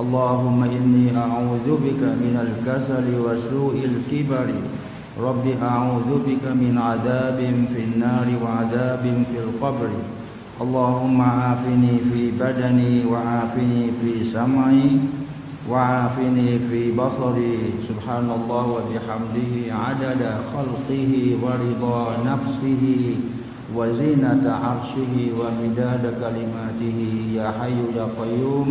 اللهم إني أعوذ بك من الكسل وسوء الكبر. رب أعوذ بك من عذاب في النار وعذاب في القبر. اللهم عافني في بدني وعافني في سمعي وعافني في بصري. سبحان الله وبحمده عدد خلقه ورضا نفسه وزينة عرشه ومداد كلماته. يا حي يا قيوم.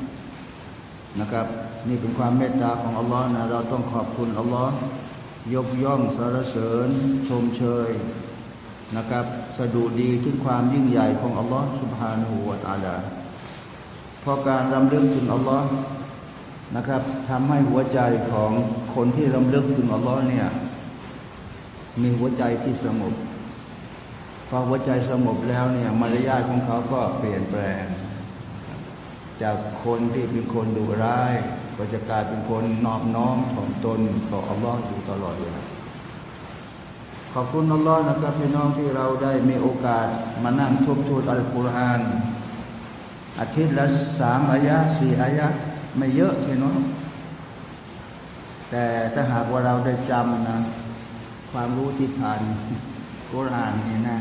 นะครับ นี่เป็นความเมตตาของอัลลอฮ์นะเราต้องขอบคุณอัลลอฮ์ยกย่องสรรเสริญ ชมเชยนะครับ สะดุดีถึงความยิ่งใหญ่ของอัลลอฮ์สุบฮานาหูวาตาลาพราะการรำลึกถึงอัลลอฮ์นะครับทำให้หัวใจของคนที่รำลึกถึงอัลลอฮ์เนี่ยมีหัวใจที่สงบพอหัวใจสงบแล้วเนี่ยมารยาทของเขาก็เปลี่ยนแปลง จากคนที่เป็นคนดุร้าย ก็จะกลายเป็นคนนอบน้อมถ่อมตนต่ออัลลอฮ์อยู่ตลอดเวลาขอบคุณอัลลอฮ์นะครับพี่น้องที่เราได้มีโอกาสมานั่งทบทวนอัลกุรอานอาทิตย์ละสามอายะสี่อายะไม่เยอะพี่น้องแต่ถ้าหากว่าเราได้จำนะ ความรู้ที่ผ่านกุรอานนี่นะ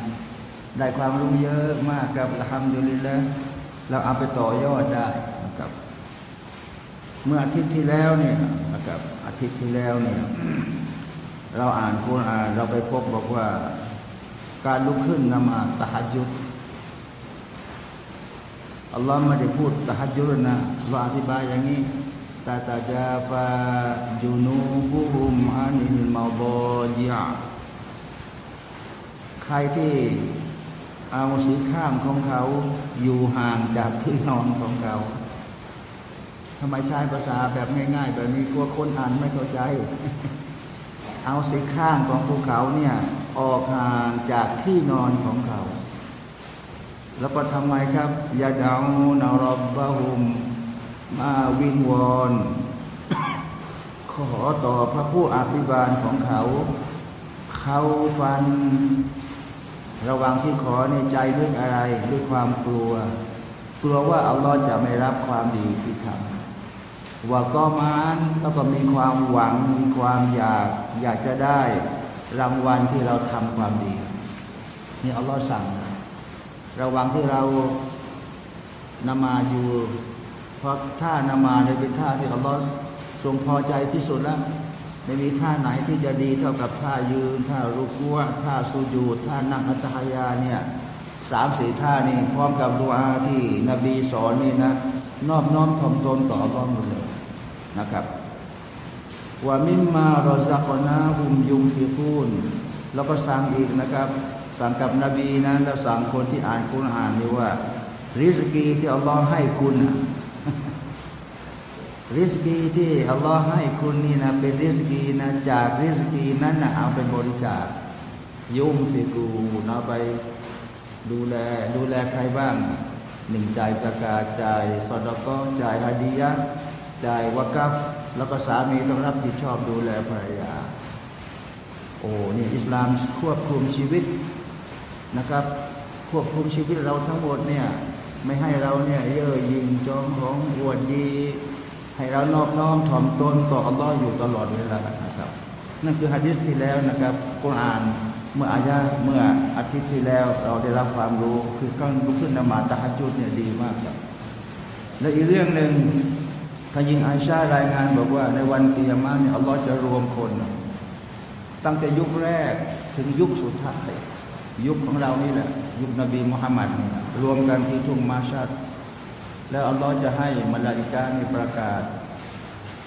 ได้ความรู้เยอะมากกับละฮัมดุลิลละ เราเอาไปต่อยอดได้นะครับ เมื่ออาทิตย์ที่แล้วเนี่ยนะครับอาทิตย์ที่แล้วเนี่ยเราอ่านกุรานเราไปพบบอกว่า การลุกขึ้นนมาตะฮัจุดอัลลอฮ์ไม่ได้พูดตะฮัยุนะว่าอธิบายอย่างนี้ตาตาจาฟาจูนูบุฮุมอานิลมาบอจิยใครที่ เอาสีข้ามของเขาอยู่ห่างจากที่นอนของเขาทำไมใช้ภาษาแบบง่าย ๆ แบบนี้กลัวคนอ่านไม่เข้าใจ เอาสีข้างของภูเขาเนี่ยออกห่างจากที่นอนของเขา แล้วก็ทำไมครับยาดาวนารบบะฮุม มาวิงวอนขอต่อพระผู้อภิบาลของเขา เขาฟัน ระวังที่ขอในใจด้วยองอะไรด้วยความกลัว กลัวว่าอัลลอฮ์จะไม่รับความดีที่ทำว่าก็มานแล้วก็มีความหวังมีความอยากอยากจะได้รางวัลที่เราทำความดีนี่อัลลอฮ์สั่ง ระว่างที่เรานมาอยู่ เพราะท่านมาในเป็นท่าที่อัลลอฮ์ทรงพอใจที่สุดแล้ว ไม่มีท่าไหนที่จะดีเท่ากับท่ายืนท่ารุกัวท่าสูญูดท่านั่งอัตหยาเนี่ยสามสี่ท่านี่พร้อมกับดูอาที่นบีสอนนี่นะ นอบน้อมถ่อมตนต่ออัลลอฮ์หมดเลยนะครับว่ามิมมารอซักนาหุมยุงฟิกูนแล้วก็สั่งอีกนะครับ สั่งกับนบีนั้นแล้วสั่งคนที่อ่านคุรอานนี่ว่า ริสกีที่อัลลอฮ์ให้คุณ ริสกีที่อัลลอฮ์ให้คุณนี่นะเป็นริสกีนะจากริสกีนั้นนะเอาเป็นบริจาคยุ่งฟิกูนเอาไปดูแลดูแลใครบ้างหนึ่งจ่ายสกาจ่ายสอดก็จ่ายฮาดียะจ่ายวากัฟแล้วก็สามีต้องรับผิดชอบดูแลภรรยา โอ้นี่อิสลามควบคุมชีวิตนะครับ ควบคุมชีวิตเราทั้งหมดเนี่ย ไม่ให้เราเนี่ยเย่อหยิ่งจองของอวดดี ให้เรานอบน้อมถ่อมตนต่ออัลลอฮ์อยู่ตลอดเวลานะครับ นั่นคือฮะดิษที่แล้วนะครับกุรอานเมื่ออายะเมื่ออาทิตย์ที่แล้วเราได้รับความรู้คือการลุกขึ้นนมาตะฮัจจุดเนี่ยดีมากครับ และอีกเรื่องหนึ่งท่านยิงไอชารายงานบอกว่าในวันกิยามะเนี่ยอัลลอฮ์จะรวมคน ตั้งแต่ยุคแรกถึงยุคสุดท้ายยุคของเรานี่แหละ ยุคนบีมุฮัมมัดเนี่ยรวมกันที่ทุ่งมาชัด แล้วอัลลอฮ์จะให้มลาอิกาในประกาศ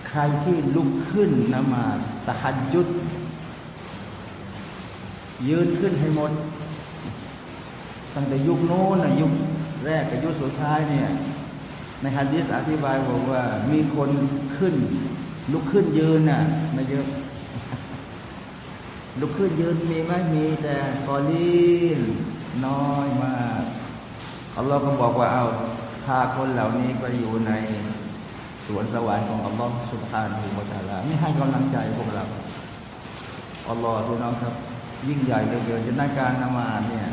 ใครที่ลุกขึ้นนมาตะฮัดจุดยืนขึ้นให้หมด ตั้งแต่ยุคโน้นนะยุคแรกกับยุคสุดท้ายเนี่ยในฮะดีษอธิบายบอกว่ามีคนขึ้น ลุกขึ้นยืนน่ะไม่เยอะลุกขึ้นยืนมีไหมมีแต่กอลีนน้อยมากอัลลอฮ์ก็บอกว่าเอา พาคนเหล่านี้ไปอยู่ในสวนสวรรค์ของอัลลอฮ์สุบฮานาหูวะตาลาไม่ให้กำลังใจพวกเราอัลลอฮ์พี่น้องครับ ยิ่งใหญ่เหลือเกินจะได้การนมาเนี่ย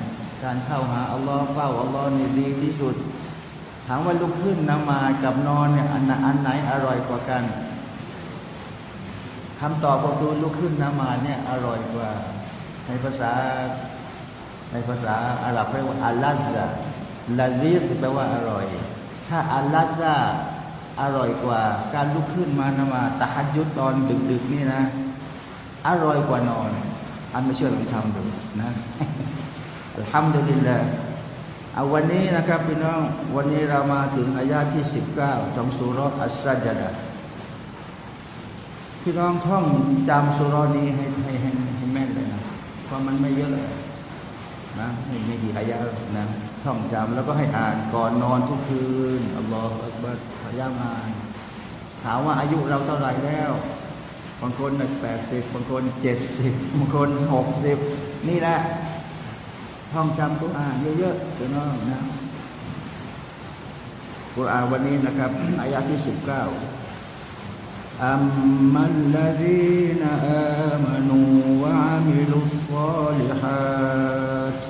การเข้าหาอัลลอฮ์เฝ้าอัลลอฮ์นี่ดีที่สุด ถามว่าลุกขึ้นนมากับนอนเนี่ยอันอันไหนอร่อยกว่ากันคำตอบก็คือลุกขึ้นนมาเนี่ยอร่อยกว่า ในภาษาในภาษาอาหรับเรียกว่าอัลลัซะ ลาซีสแปลว่าอร่อย ถ้าอัลลัซะอร่อยกว่า การลุกขึ้นมานมาตะฮัดยุตตอนดึกๆนี่นะ อร่อยกว่านอน อันไม่เชื่อลองทำดูนะทำดูดินเลยเอาวันนี้นะครับพี่น้องวันนี้เรามาถึงอายาที่สิบเก้าของสุรอัสซัจดะพี่น้องท่องจำสุรนี้ให้ให้ให้ให้แม่นเลยนะเพราะมันไม่เยอะนะไม่ไม่กี่อายะนะ ท่องจำแล้วก็ให้อ่านก่อนนอนทุกคืนอัลลอฮฺอักบัดพยายามอ่าน ถามว่าอายุเราเท่าไหร่แล้วบางคนแปดสิบบางคนเจ็ดสิบบางคนหกสิบนี่แหละท่องจำกุรอานเยอะๆพี่น้องนะกุรอานวันนี้นะครับอายะที่สิบเก้าอัมมัลลัดีนะอามานูวะมิลุสซาลิฮัต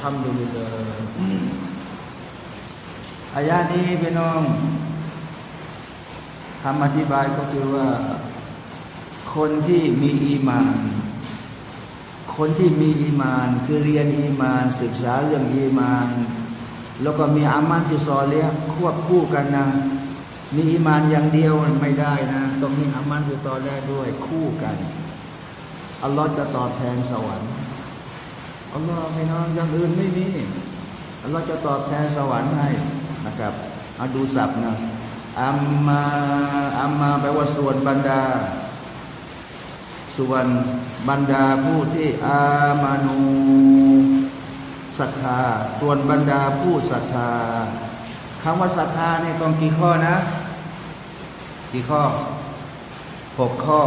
ทำดุลิอายานี้พี่น้องคำอธิบายก็คือว่า คนที่มีอีมาน คนที่มีอีมาน คือเรียนอีมาน ศึกษาเรื่องอีมาน แล้วก็มีอามันที่ซอเลี้ยควบคู่กันนะมีอีมานอย่างเดียวไม่ได้นะต้องมีอามันที่ซอเลี้ด้วยคู่กันอัลลอฮฺจะตอบแทนสวรรค์ อัลลอฮ์พี่น้องอย่างอื่นไม่มีอัลลอฮ์จะตอบแทนสวรรค์ให้นะครับเอาดูสับนะอัมมาอัมมาแปลว่าส่วนบรรดา ส่วนบรรดาผู้ที่อามานูศรัทธาส่วนบรรดาผู้ศรัทธาคำว่าศรัทธาเนี่ยต้องกี่ข้อนะ กี่ข้อหกข้อ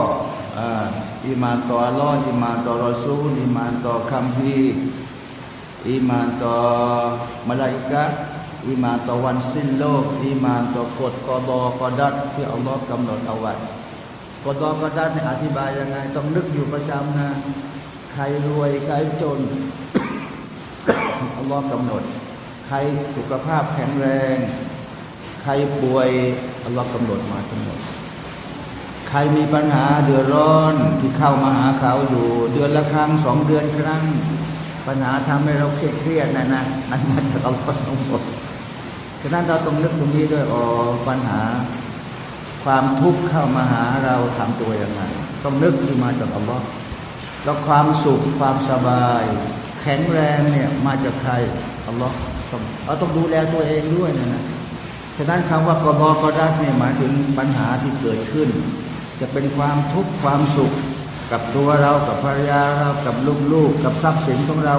อิมานต่ออัลลอฮ์อิมานต่อรอซูลอิมานต่อคัมภีร์อิมานต่อมาลาอิกะอิมานต่อวันสิ้นโลกอิมานต่อกฎกอฎอกอดัรที่อัลลอฮ์กำหนดเอาไว้กฎกอดัรเนี่ยอธิบายยังไง ต้องนึกอยู่ประจำนะใครรวยใครจนอัลลอฮ์กำหนด ใครรสุขภาพแข็งแรง ใครป่วยอัลลอฮ์กำหนดมาทั้งหมด ใครมีปัญหาเดือดร้อนที่เข้ามาหาเขาอยู่ เดือนละครั้งสองเดือนครั้ง ปัญหาทำให้เราเครียดๆนะนะนั่นมาจากอัลลอฮ์ทั้งหมดฉะนั้นเราต้องนึกตรงนี้ด้วยอ๋อปัญหา ความทุกข์เข้ามาหาเราทำตัวยังไงต้องนึกที่มาจากอัลลอฮ์แล้วความสุขความสบาย แข็งแรงเนี่ยมาจากใครอัลลอฮ์ต้องเราต้องดูแลตัวเองด้วยนะนะฉะนั้นคำว่ากบกดักเนี่ยหมายถึงปัญหาที่เกิดขึ้น จะเป็นความทุกข์ความสุข กับตัวเรากับภรรยาเรากับลูกๆ กับทรัพย์สินของเรา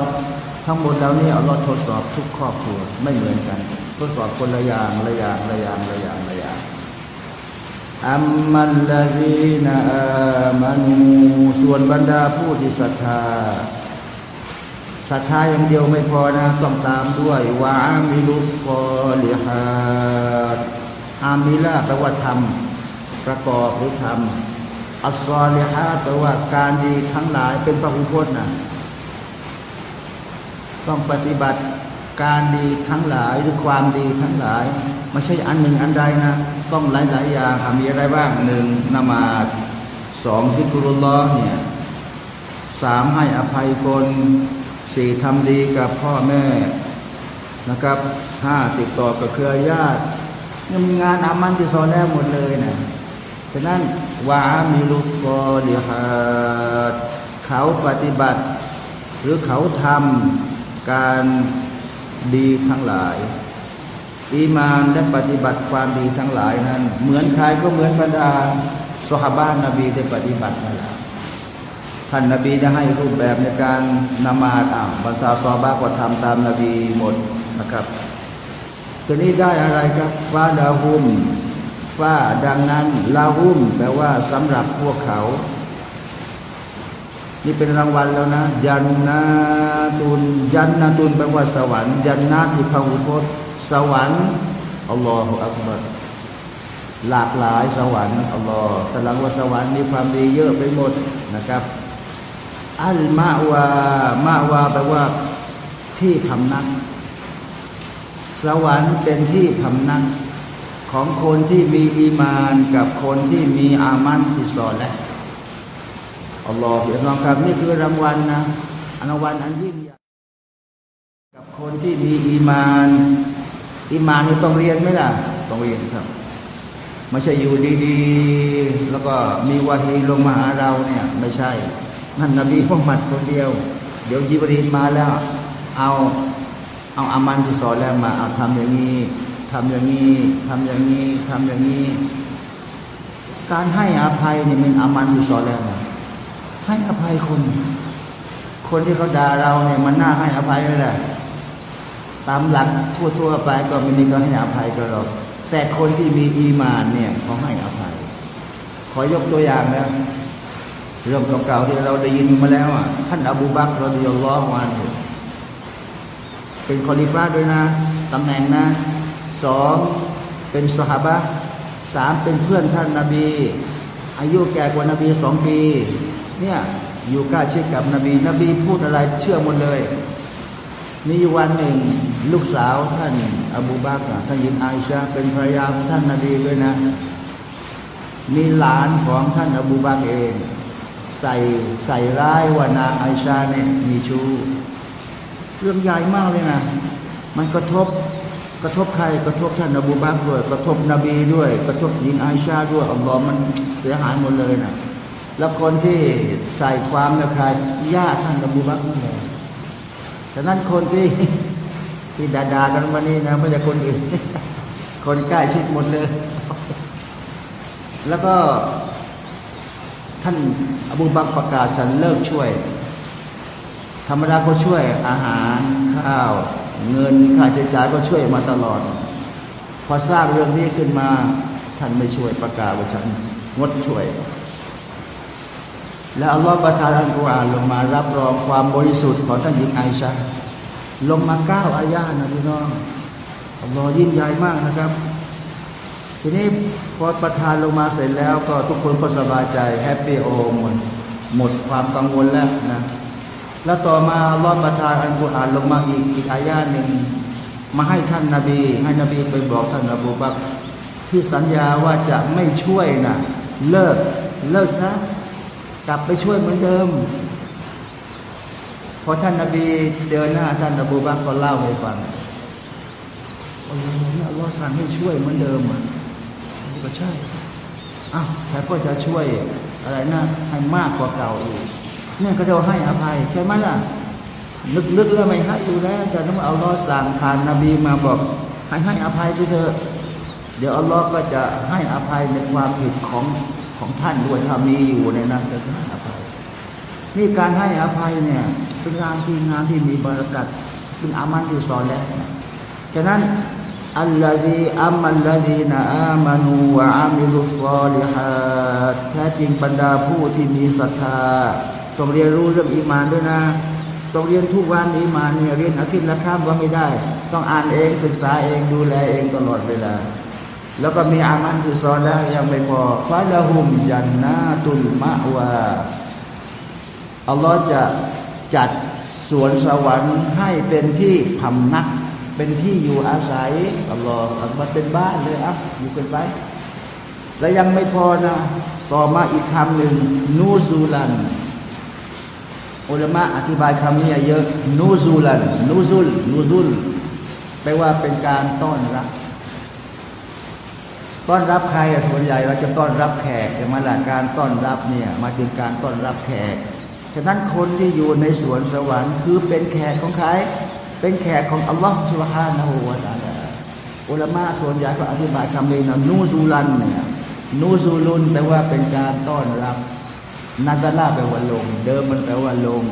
ทั้งหมดแล้วนี่อัลลอฮ์ทดสอบทุกครอบครัวไม่เหมือนกัน ทดสอบคนละอย่างละอย่างละอย่างละอย่างละอย่างอัมมัลลดีนอามานูส่วนบรรดาผู้ที่ศรัทธาศรัทธาอย่างเดียวไม่พอนะต้องตามด้วยวาอามิลุสกอลิฮาดอามิลาแปลว่าทำ ประกอบหรือทำอัสซอลิฮาแปลว่าการดีทั้งหลายเป็นพระอุพจน์นะต้องปฏิบัติการดีทั้งหลายหรือความดีทั้งหลายไม่ใช่อันหนึ่งอันใดนะ ต้องหลายๆอย่างมีอะไรบ้างหนึ่งนมาดสองซิกุรุลลอฮ์เนี่ยสามให้อภัยคนสี่ทำดีกับพ่อแม่นะครับห้าติดต่อกับเครือญาตินี่มีงานอามันที่สอนแล้วหมดเลยนะ ฉะนั้นวามีลุสกอลิฮัดเขาปฏิบัติ หรือเขาทำการดีทั้งหลายอีมานและปฏิบัติความดีทั้งหลายนั้น เหมือนใครก็เหมือนบรรดาสหบ้านนบีได้ปฏิบัตินั่นแหละท่านนบีจะให้รูปแบบในการนมาตอ่าบรรดาซอบ้าก็ทำตามนบีหมดนะครับทีนี้ได้อะไรครับฟาดาหุม ฟ้า ดังนั้นลาหุ่มแปลว่าสำหรับพวกเขา นี่เป็นรางวัลแล้วนะ ยันนาตุนยันนาตุนแปลว่าสวรรค์ยันนาที่พหุพจน์สวรรค์อัลลอฮฺอักบัรหลากหลายสวรรค์อัลลอฮฺแสดงว่าสวรรค์มีความดีเยอะไปหมดนะครับอัลมาวามาวาแปลว่าที่พำนัก สวรรค์เป็นที่พำนัก ของคนที่มีอีมานกับคนที่มีอามันที่สอนและอัลลอฮฺเดี๋ยวลองครับนี่คือรางวัลนะรางวัลอันยิ่งใหญ่กับคนที่มีอีมานอีมานนี่ต้องเรียนไหมล่ะต้องเรียนครับไม่ใช่อยู่ดีๆ แล้วก็มีวาฮีลงมาหาเราเนี่ยไม่ใช่นั่นนบีมุฮัมมัดคนเดียว เดี๋ยวยิบรีนมาแล้ว เอาเอาอามันที่สอนแล้วมาเอาทำอย่างนี้ ทำอย่างนี้ทำอย่างนี้ทำอย่างนี้ การให้อภัยเนี่ยมันอามันที่สอนแล้วนะให้อภัยคน คนที่เขาด่าเราเนี่ยมันน่าให้อภัยเลยแหละตามหลักทั่วๆไปก็ไม่มีก็ให้อภัยก็หรอกแต่คนที่มีอีมานเนี่ยเขาให้อภัย ขอยกตัวอย่างนะเรื่องเก่าๆที่เราได้ยินมาแล้วอะท่านอบูบักรรดิยัลลอฮฺวานเป็นคอลิฟ้าด้วยนะตำแหน่งนะ สองเป็นสหบะสามเป็นเพื่อนท่านนาบี อายุแก่กว่านบีสองปี เนี่ยอยู่ใกล้ชิดกับนบี นบีพูดอะไรเชื่อหมดเลยมีวันหนึ่งลูกสาวท่านอบูบักท่านยินไอชาเป็นภรรยาของท่านนบีด้วยนะ มีหลานของท่านอบูบักเอง ใส่ใส่ร้ายว่านางไอชาเนี่ยมีชู้เรื่องใหญ่มากเลยนะ มันกระทบ กระทบใครกระทบท่านอบูบักด้วย กระทบนบีด้วย กระทบหญิงไอชาด้วยอัลลอฮ์มันเสียหายหมดเลยนะแล้วคนที่ใส่ความนะครญาติท่านอบูบักนั่นเองฉะนั้นคนที่ที่ด่าๆกันวันนี้นะไม่ใช่คนอื่นคนใกล้ชิดหมดเลย แล้วก็ท่านอบูบักประกาศฉันเลิกช่วย ธรรมดาก็ช่วยอาหารข้าว เงินค่าใช้จ่ายก็ช่วยมาตลอด พอทราบเรื่องนี้ขึ้นมา ท่านไม่ช่วยประกาศว่าฉันงดช่วย แล้วอัลลอฮฺประทานอัลกุรอานลงมารับรองความบริสุทธิ์ของท่านหญิงไอชาลงมาเก้าอายานะพี่น้องอัลลอฮฺยิ่งใหญ่มากนะครับ ทีนี้พอประทานลงมาเสร็จแล้ว ก็ทุกคนก็สบายใจแฮปปี้โอหมดหมดความกังวลแล้วนะ แล้วต่อมาอัลลอฮฺประทานอัลกุรอานลงมาอีกอีกอายาหนึ่งมาให้ท่านนาบี ให้นบีไปบอกท่านอบูบักที่สัญญาว่าจะไม่ช่วยนะเลิกเลิกซะกลับไปช่วยเหมือนเดิมพอท่านนาบีเดินหน้าท่านอบูบักก็เล่าให้ฟังโอ้ยอัลลอฮ์สั่งให้ช่วยเหมือนเดิมอะก็ใช่อ้าวแต่ก็จะช่วยอะไรนะให้มากกว่าเก่าอีก เนี่ยก็จะให้อภัยใช่ไหมล่ะนึกๆแล้วไม่ให้อยู่แล้วแต่ต้องเอาลอสั่งผ่านนบีมาบอก ให้ให้อภัยไปเถอะเดี๋ยวอัลลอฮ์ก็จะให้อภัยในความผิดของของท่านด้วยถ้ามีอยู่ในนั้นจะให้อภัยนี่การให้อภัยเนี่ยเป็นงานที่งานที่มีบารักัดเป็นอามันที่สอนแล้วฉะนั้นอัลลอฮีอัมมัลลดีนอามานูวะอามิลุสซาลิฮัดแท้จริงบรรดาผู้ที่มีศรัทธา ต้องเรียนรู้เรื่องอีมานด้วยนะต้องเรียนทุกวันอีมานเนี่ยเรียนอาทิตย์ละครั้งก็ไม่ได้ ต้องอ่านเองศึกษาเองดูแลเองตลอดเวลา แล้วก็มีอามันคือสอนแล้วยังไม่พอฟาละหุมยันนาตุลมะวาอัลลอฮ์จะจัดสวนสวรรค์ให้เป็นที่พำนัก เป็นที่อยู่อาศัยอัลลอฮ์มันเป็นบ้านเลยอะอยู่กันไปและยังไม่พอนะ ต่อมาอีกคำหนึ่งนูซูลัน อุลมะอธิบายคำนี้เยอะนูซูลันนูซุลนูซุลแปลว่าเป็นการต้อนรับ ต้อนรับใครส่วนใหญ่เราจะต้อนรับแขกแต่มาหลักการต้อนรับเนี่ยมาถึงการต้อนรับแขกฉะนั้นคนที่อยู่ในสวนสวรรค์คือเป็นแขกของใครเป็นแขกของอัลลอฮฺสุบฮานะฮูวาตาลาอุลมะส่วนใหญ่ก็อธิบายคำนี้นะนูซูลันเนี่ยนูซูลุนแปลว่าเป็นการต้อนรับ นาซาลาแปลว่าลง เดิมมันแปลว่าลง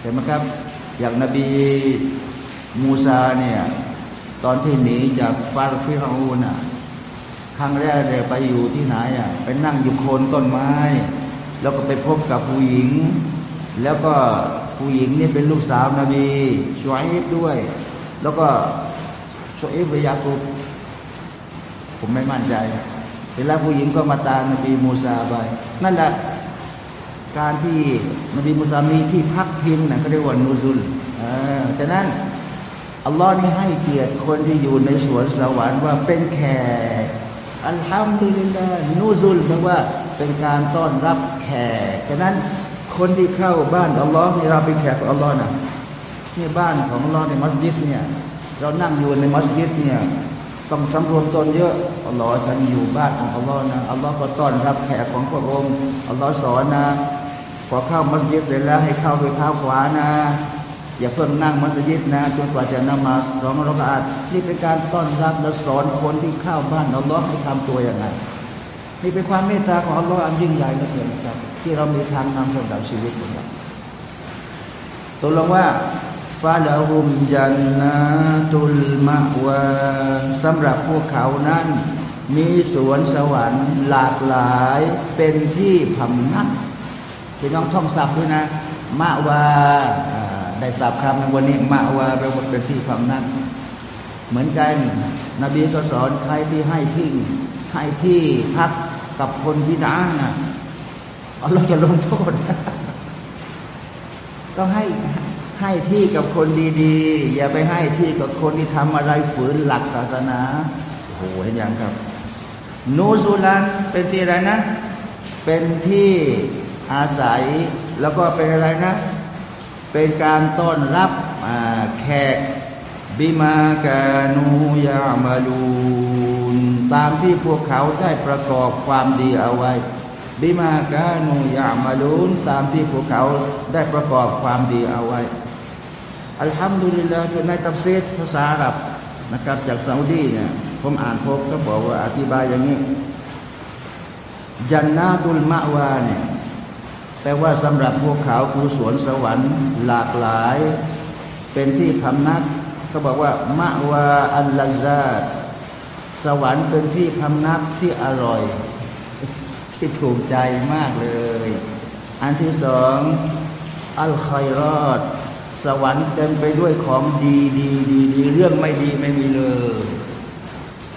เห็นไหมครับ อย่างนบีมูซาเนี่ยตอนที่หนีจากฟาร์ฟิฮาอูน่ะครั้งแรกเลยไปอยู่ที่ไหนอะไปนั่งอยู่โคนต้นไม้ แล้วก็ไปพบกับผู้หญิง แล้วก็ผู้หญิงนี่เป็นลูกสาวนาบีชวยบด้วย แล้วก็ชวยบยากุบผมไม่มั่นใจเสร็จแล้วผู้หญิงก็มาตามนบีมูซาไปนั่นแหละ การที่นบีมูซามีที่พักพิงนะก็เรียกว่านูซุลฉะนั้นอัลลอฮ์นี่ให้เกียรติคนที่อยู่ในสวนสวรรค์ว่าเป็นแขกอัลฮัมดุลิลลาห์นูซุลแปลว่าเป็นการต้อนรับแขกฉะนั้นคนที่เข้าบ้านอัลลอฮ์นี่เราเป็นแขกของอัลลอฮ์นะนี่บ้านของอัลลอฮ์ในมัสยิดเนี่ยเรานั่งอยู่ในมัสยิดเนี่ยต้องสำรวมตนเยอะอัลลอฮ์ฉันอยู่บ้านของอัลลอฮ์นะอัลลอฮ์ก็ต้อนรับแขกของพระองค์อัลลอฮ์สอนนะ อเข้ามัสยิดเสร็จแล้วให้เข้าไปเท้าขวานะอย่าเพิ่งนั่งมัสยิดนะจนกว่าจะนมาสองรักอาดนี่เป็นการต้อนรับและสอนคนที่เข้าบ้านอัลลอฮ์ให้ทำตัวอย่างไรนี่เป็นความเมตตาของอัลลอฮ์อันยิ่งใหญ่เหลือเกินครับ ที่เรามีทางนำสำหรับชีวิตของเราตกลงว่าฟาลาหุมจันนาตุลมะวาสำหรับพวกเขานั้น มีสวนสวรรค์หลากหลายเป็นที่พำนัก พี่น้องท่องศัพท์ด้วยนะมะวาได้ศัพท์คำในวันนี้มะวาแปลว่าเป็นที่พำนักเหมือนกัน นบีก็สอนใครที่ให้ที่ให้ที่พักกับคนพิการนะอัลลอฮ์จะลงโทษต้องให้ให้ที่กับคนดีๆ อย่าไปให้ที่กับคนที่ทำอะไรฝืนหลักศาสนาโอ้โหเห็นยังครับ นูซูลันเป็นที่อะไรนะ เป็นที่ อาศัย แล้วก็เป็นอะไรนะ เป็นการต้อนรับแขกบิมากานูยามาลูนตามที่พวกเขาได้ประกอบความดีเอาไว้บิมากานูยามาลูนตามที่พวกเขาได้ประกอบความดีเอาไว้ อัลฮัมดุลิลลาห์ในตัฟซีดภาษาอาหรับนะครับจากซาอุดีเนี่ยผมอ่านพบก็บอกว่าอธิบายอย่างนี้ จันนาตุลมะวาเนี่ย แปลว่าสำหรับพวกเขาคือสวนสวรรค์หลากหลาย เป็นที่พำนักเขาบอกว่ามะวาอัลลาซาสวรรค์เป็นที่พำนักที่อร่อย ที่ถูกใจมากเลย อันที่สองอัลคอยรอด สวรรค์เต็มไปด้วยของดีดีดีดีเรื่องไม่ดีไม่มีเลย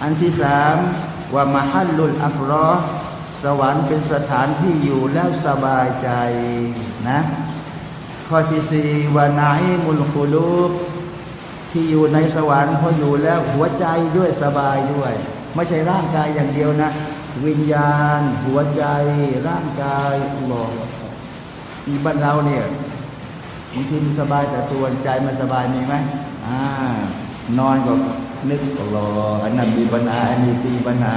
อันที่สามว่ามาฮัลลุลอัฟรอ วรรค์เป็นสถานที่อยู่แล้วสบายใจนะ ข้อที่สี่วานาอิมุลคุลูบที่อยู่ในสวรรค์พออยู่แล้วหัวใจด้วยสบายด้วย ไม่ใช่ร่างกายอย่างเดียวนะ วิญญาณ หัวใจ ร่างกายหลอกอีบ้านเราเนี่ยบางทีมันสบายแต่ตัวใจมันสบายมีไหมอ่านอนก็นึกรออันนั้นมีปัญหาอันนี้มีปัญหา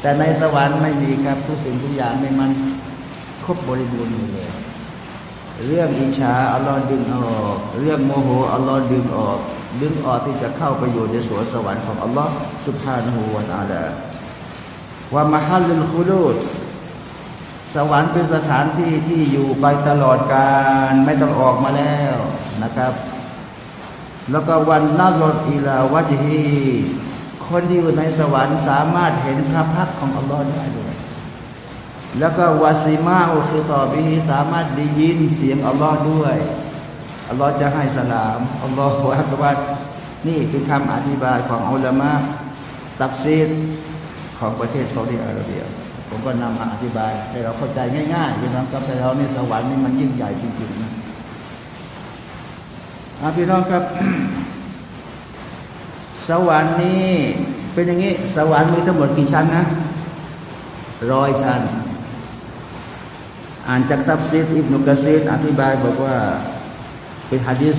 แต่ในสวรรค์ไม่มีครับทุกสิ่งทุกอย่างในมันครบบริบูรณ์เลยเรื่องอิจฉาอัลลอฮ์ดึงออก เรื่องโมโหอัลลอฮ์ดึงออก ดึงออกที่จะเข้าไปอยู่ในสวนสวรรค์ของอัลลอฮ์สุบฮานะฮูวาตาลาว่ามาฮัลลุลคุลูดสวรรค์เป็นสถานที่ที่อยู่ไปตลอดกาลไม่ต้องออกมาแล้วนะครับ แล้วก็วันนัรดอีลาวัจฮี คนที่อยู่ในสวรรค์สามารถเห็นพระพักของอัลลอฮ์ได้ด้วยแล้วก็วาซิมาอุคือต่อบีสามารถได้ยินเสียงอัลลอฮ์ด้วยอัลลอฮ์จะให้สลามอัลลอฮ์ว่าว่านี่เป็นคำอธิบายของอัลลอฮ์ตักซีดของประเทศซาอุดิอาระเบีย ผมก็นำมาอธิบายให้เราเข้าใจง่ายๆพี่น้องครับแต่เราในสวรรค์นี่มันยิ่งใหญ่จริงๆนะพี่น้องครับ สวรรค์นี้เป็นอย่างนี้ สวรรค์มีทั้งหมดกี่ชั้นนะร้อยชั้น อ่านจากตับซีดอิบนุกะซีดอธิบายบอกว่าเป็นฮะดิษ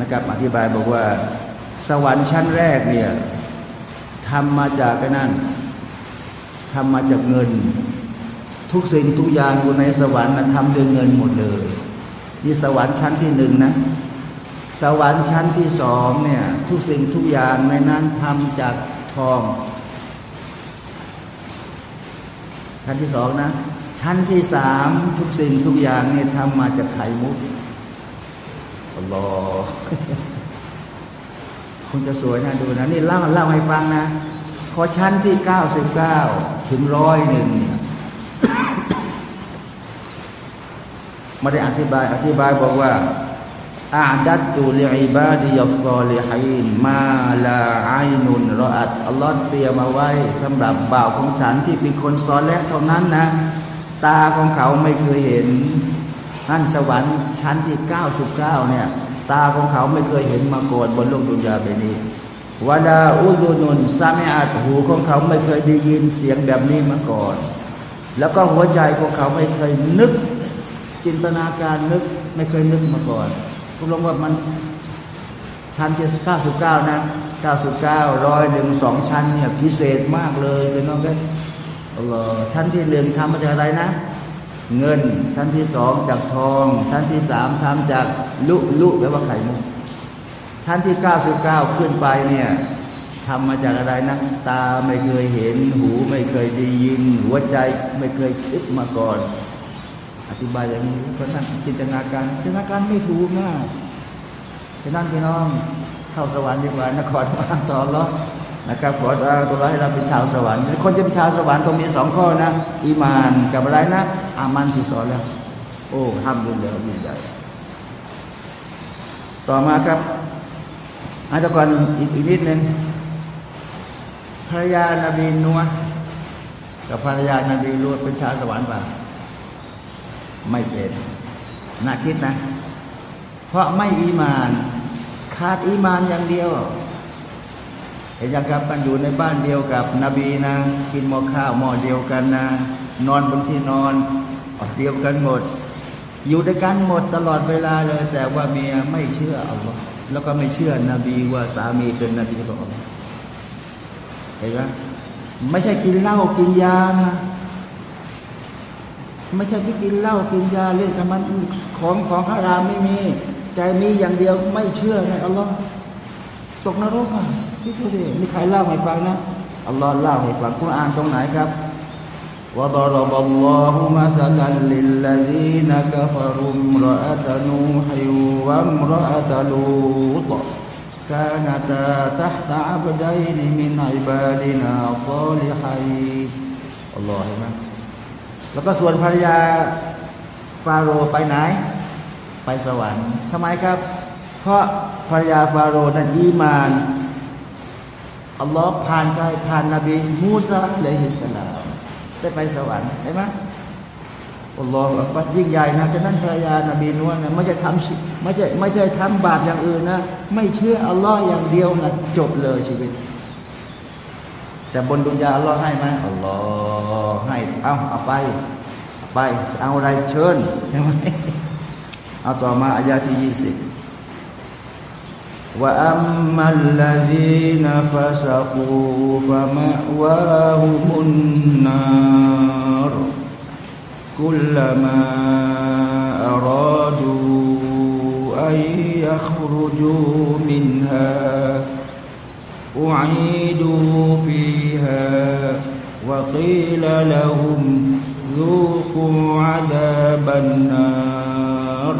นะครับอธิบายบอกว่า สวรรค์ชั้นแรกเนี่ยทำมาจากนั่นทำมาจากเงิน ทุกสิ่งทุกอย่างอยู่ในสวรรค์นะทำด้วยเงินหมดเลย นี่สวรรค์ชั้นที่หนึ่งนะ สวรรค์ชั้นที่สองเนี่ยทุกสิ่งทุกอย่างในนั้นทำจากทอง ชั้นที่สองนะ ชั้นที่สามทุกสิ่งทุกอย่างเนี่ยทำมาจากไข่มุกอัลลอฮ์คงจะสวยนะดูนะ นี่เล่าเล่าให้ฟังนะ พอชั้นที่เก้าสิบเก้าถึงร้อยหนึ่งเนี่ยไม่ได้อธิบายอธิบายบอกว่า อาดัตตุลิอิบาดิยัสซอลิฮินมาลาไอนุนรออัดอัลลอฮ์เตรียมมาไว้สำหรับบ่าวของฉันที่เป็นคนซอลแล้วเท่านั้นนะ ตาของเขาไม่เคยเห็นท่านสวรรค์ชั้นที่เก้าสิบเก้าเนี่ย ตาของเขาไม่เคยเห็นมาก่อนบนโลกดุนยาเบนี้วาดาอุดุนุนซาเมอาตหูของเขาไม่เคยได้ยินเสียงแบบนี้มาก่อน แล้วก็หัวใจของเขาไม่เคยนึก จินตนาการนึกไม่เคยนึกมาก่อน คุณลงว่ามันชั้นที่เก้าสิบเก้านะเก้าสิบเก้าร้อยหนึ่งสองชั้นเนี่ยพิเศษมากเลยเป็นน้องกันชั้นที่หนึ่งทำมาจากอะไรนะ เงินชั้นที่สองจากทอง ชั้นที่สามทำจากลุลุแปลว่าไข่มุกชั้นที่เก้าสิบเก้าขึ้นไปเนี่ยทำมาจากอะไรนะตาไม่เคยเห็น หูไม่เคยได้ยิน หัวใจไม่เคยคิดมาก่อน อธิบายอย่างนี้เพราะนั้นจินตนาการจินตนาการไม่ถูกนะฉะนั้นพี่น้องเข้าสวรรค์ดีกว่านครมาต่อรอนะครับขอตัวเราให้เราเป็นชาวสวรรค์ คนจะเป็นชาวสวรรค์ต้องมีสองข้อนะอีมานกับอะไรนะ อามันที่สอนแล้ว โอ้ทำรุนแรงยิ่งใหญ่ต่อมาครับอาจจะก่อนอีกนิดหนึ่งภรรยานาบีนัวกับภรรยานาบีรูดเป็นชาวสวรรค์ป่ะ ไม่เป็นน่าคิดนะ เพราะไม่อีมาน ขาดอีมานอย่างเดียวเห็นยังครับกันอยู่ในบ้านเดียวกับ นบีนะกินหม้อข้าวหม้อเดียวกันนะ นอนบนที่นอนเดียวกันหมด อยู่ด้วยกันหมดตลอดเวลาเลย แต่ว่าเมียไม่เชื่ออัลลอฮ์แล้วก็ไม่เชื่อนบีว่าสามีเป็นนบีของอัลลอฮ์เห็นไหมไม่ใช่กินเหล้ากินยานะ ไม่ใช่ไปกินเหล้ากินยาเล่นกับมันของของฮารามไม่มี ใจมีอย่างเดียวไม่เชื่อในอัลลอฮ์ตกนรกอ่ะคิดดูดิมีใครเล่าให้ฟังนะอัลลอฮ์เล่าให้ฟังคุณอ่านตรงไหนครับ وضرب الله مثلا للذين كفروا امرأة نوح وامرأة لوط كانتا تحت عبدين من عبادنا صالحين الله แล้วก็ส่วนภรรยาฟาโรห์ไปไหน ไปสวรรค์ทำไมครับ เพราะภรรยาฟาโรห์นั้นอีมานอัลลอฮ์ผ่านใครผ่านนบีมูซาเลยฮิสลามได้ไปสวรรค์เห็นไหมอัลลอฮฺอักยิ่งใหญ่นะฉะนั้นภรรยานบีนวลนะไม่ใช่ทำไม่ใช่ไม่ใช่ทำบาปอย่างอื่นนะ ไม่เชื่ออัลลอฮ์อย่างเดียวนะจบเลยชีวิต แต่บนดุนยาอัลลอฮ์ให้ไหมอัลลอฮ์ให้เอาเอาไปไปเอาอะไรเชิญใช่ไหมเอาต่อมาอายาที่ยี่สิบ وأما الذين فسقوا فمأواهم النار كلما أرادوا أن يخرجوا منها أعيدوا فيها وقيل لهم ذوقوا عذاب النار.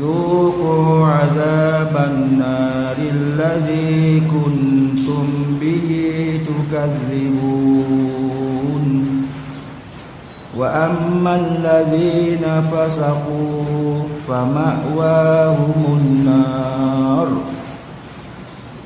ذوقوا عذاب النار الذي كنتم به تكذبون. وأما الذين فسقوا فمأواهم النار.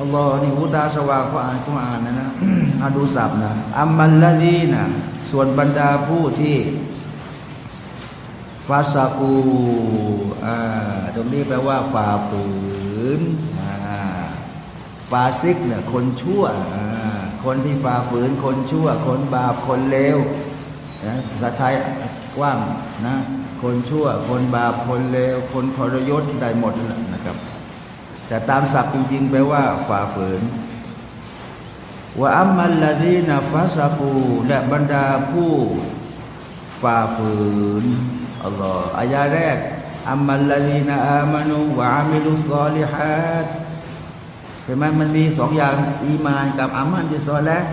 อัลลอฮ์นี่หูตาสว่างเขาอ่านเขาอ่านนะนะอาดูสับนะอัมมัลลดีนะส่วนบรรดาผู้ที่ฟาซากูอ่าตรงนี้แปลว่าฝ่าฝืนอ่าฟาซิกเนี่ยคนชั่วอ่าคนที่ฝ่าฝืนคนชั่ว คนบาปคนเลวนะภาษาไทยกว้างนะ คนชั่ว คนบาปคนเลวคนทรยศได้หมดนะครับ แต่ตามศัพท์จริงๆแปลว่าฝ่าฝืนว่าอัมมัลลาดีนาฟาซากูและบรรดาผู้ฝ่าฝืนอัลลอฮ์อายาแรกอัมมัลลาดีนาอามานุวะอามิลุสซอลิฮัดเห็นไหมมันมีสองอย่างอีมานกับอามันที่ซอแล้ว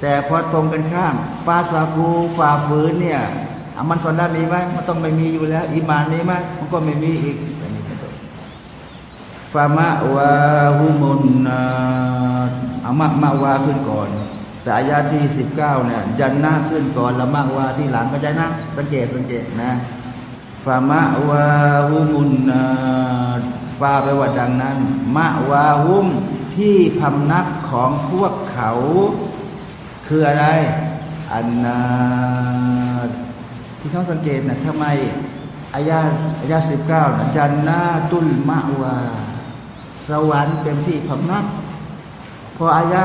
แต่พอตรงกันข้ามฟาซากูฝ่าฝืนเนี่ยอามันซอลมีไหมมันต้องไม่มีอยู่แล้ว อีมานมีไหมมันก็ไม่มีอีก ฟามะวาฮุมุนนาอามะมะวาขึ้นก่อน แต่อายาที่สิบเก้าเนี่ยจันนาขึ้นก่อนละมะวาที่หลังก็ใจนะสังเกตสังเกตนะฟามะวาฮุมุนนาฟาไปว่าดังนั้น มะวาฮุมที่พำนักของพวกเขา คืออะไรอันนาที่เขาสังเกตนะทำไมอายาอายาสิบเก้าจันนาตุลมะวา สวรรค์เป็นที่พำนัก พออายะ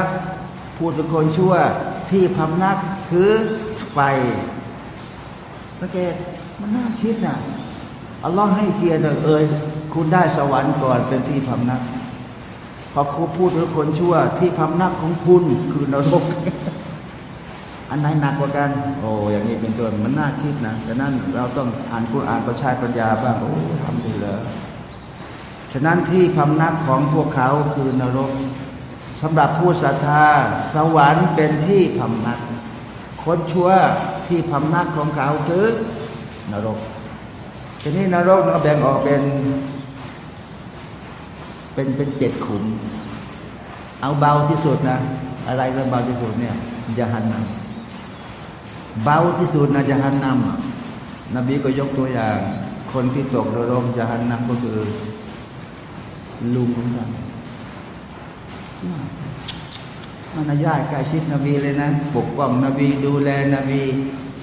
พูดเป็นคนชั่วที่พำนักคือไฟสังเกตมันน่าคิดนะอัลลอฮ์ให้เกียรติเอ่ยคุณได้สวรรค์ก่อนเป็นที่พำนัก พอครูพูดถึงคนชั่ว ที่พำนักของคุณคือนรก อันไหนหนักกว่ากัน โอ้อย่างนี้เป็นต้นมันน่าคิดนะฉะนั้นเราต้องอ่านคุณอ่านประชาปัญญาบ้างโอ้ทำดีเลย ฉะนั้นที่พำนักของพวกเขาคือนรกสำหรับผู้ศรัทธาสวรรค์เป็นที่พำนักคนชั่วที่พำนักของเขาคือนรกทีนี้นรกเราแบ่งออกเป็น เป็นเป็นเจ็ดขุม เอาเบาที่สุดนะ อะไรเรื่องเบาที่สุดเนี่ยจะหันนำเบาที่สุดนะจะหันนำนบีก็ยกตัวอย่าง คนที่ตกนรกจะหันนำก็คือ ลุงของเรามันญาติใกล้ชิดนบีเลยนะปกป้องนบีดูแลนบี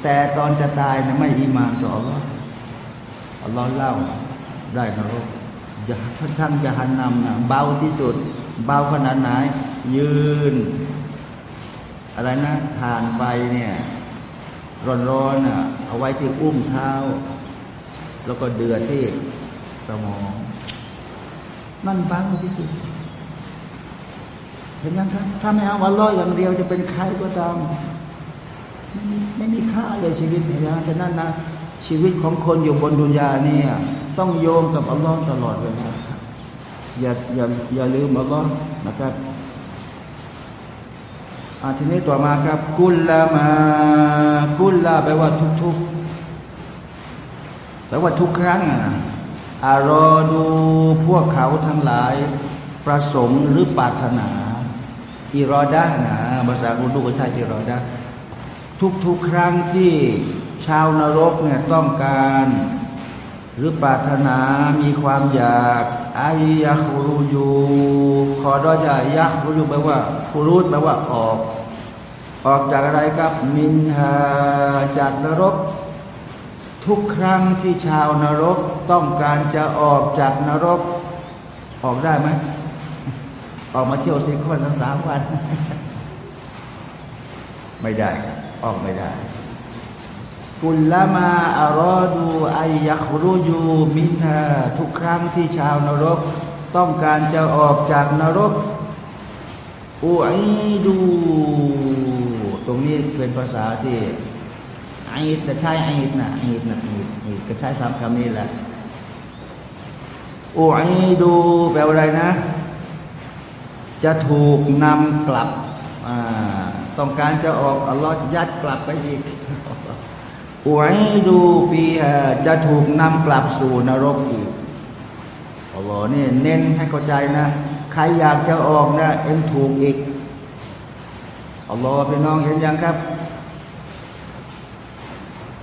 แต่ตอนจะตายนะไม่อีมานต่ออัลลอฮ์อัลลอฮ์เล่าได้นรกจะท่านจะหันนำนะเบาที่สุด เบาขนาดไหน ยืน อะไรนะทานไปเนี่ย ร้อนๆน่ะเอาไว้ที่อุ้มเท้า แล้วก็เดือดที่สมอง นั่นบางที่สุด เห็นไหมครับ ถ้าไม่เอาวันลอยอย่างเดียวจะเป็นใครก็ตามไม่มีไม่มีค่าเลยชีวิตนะฉะนั้นนะชีวิตของคนอยู่บนดุนยาเนี่ยต้องโยมกับอัลลอฮ์ตลอดเวลาอย่าอย่าอย่าลืมอัลลอฮ์นะครับอาทีนี้ต่อมาครับ กุลลามา กุลลาแปลว่าทุกๆแปลว่าทุกครั้งนะ อารอดูพวกเขาทั้งหลาย ประสงค์หรือปรารถนา อิรอดานะภาษาอุดูก็ใช้อิรอดาทุกๆครั้งที่ชาวนรกเนี่ยต้องการ หรือปรารถนามีความอยากอายะคูรูยูขอดอยายะคูรูแปลว่าคูรูดแปลว่าออก ออกจากอะไรครับ มินฮาจากนรก ทุกครั้งที่ชาวนรกต้องการจะออกจากนรก ออกได้ไหม ออกมาเที่ยวสิคนทั้งสามวัน ไม่ได้ ออกไม่ได้กุลละมาอารอดูไอยักรูยูมินาทุกครั้งที่ชาวนรก ต้องการจะออกจากนรกอูไอดู ตรงนี้เป็นภาษาที่ ไอแต่ใช้ไอนะไอนะไอไอก็ใช้สามคำนี้แหละอูไอดูแปลว่าอะไรนะ จะถูกนำกลับต้องการจะออกอัลลอฮ์ยัดกลับไปอีกอวยดูฟีฮจะถูกนำกลับสู่นรกอีกอัลลอฮ์นี่เน้นให้เข้าใจนะใครอยากจะออกนะเอ็มถูกอีกอัลลอฮ์พี่น้องเห็นยังครับ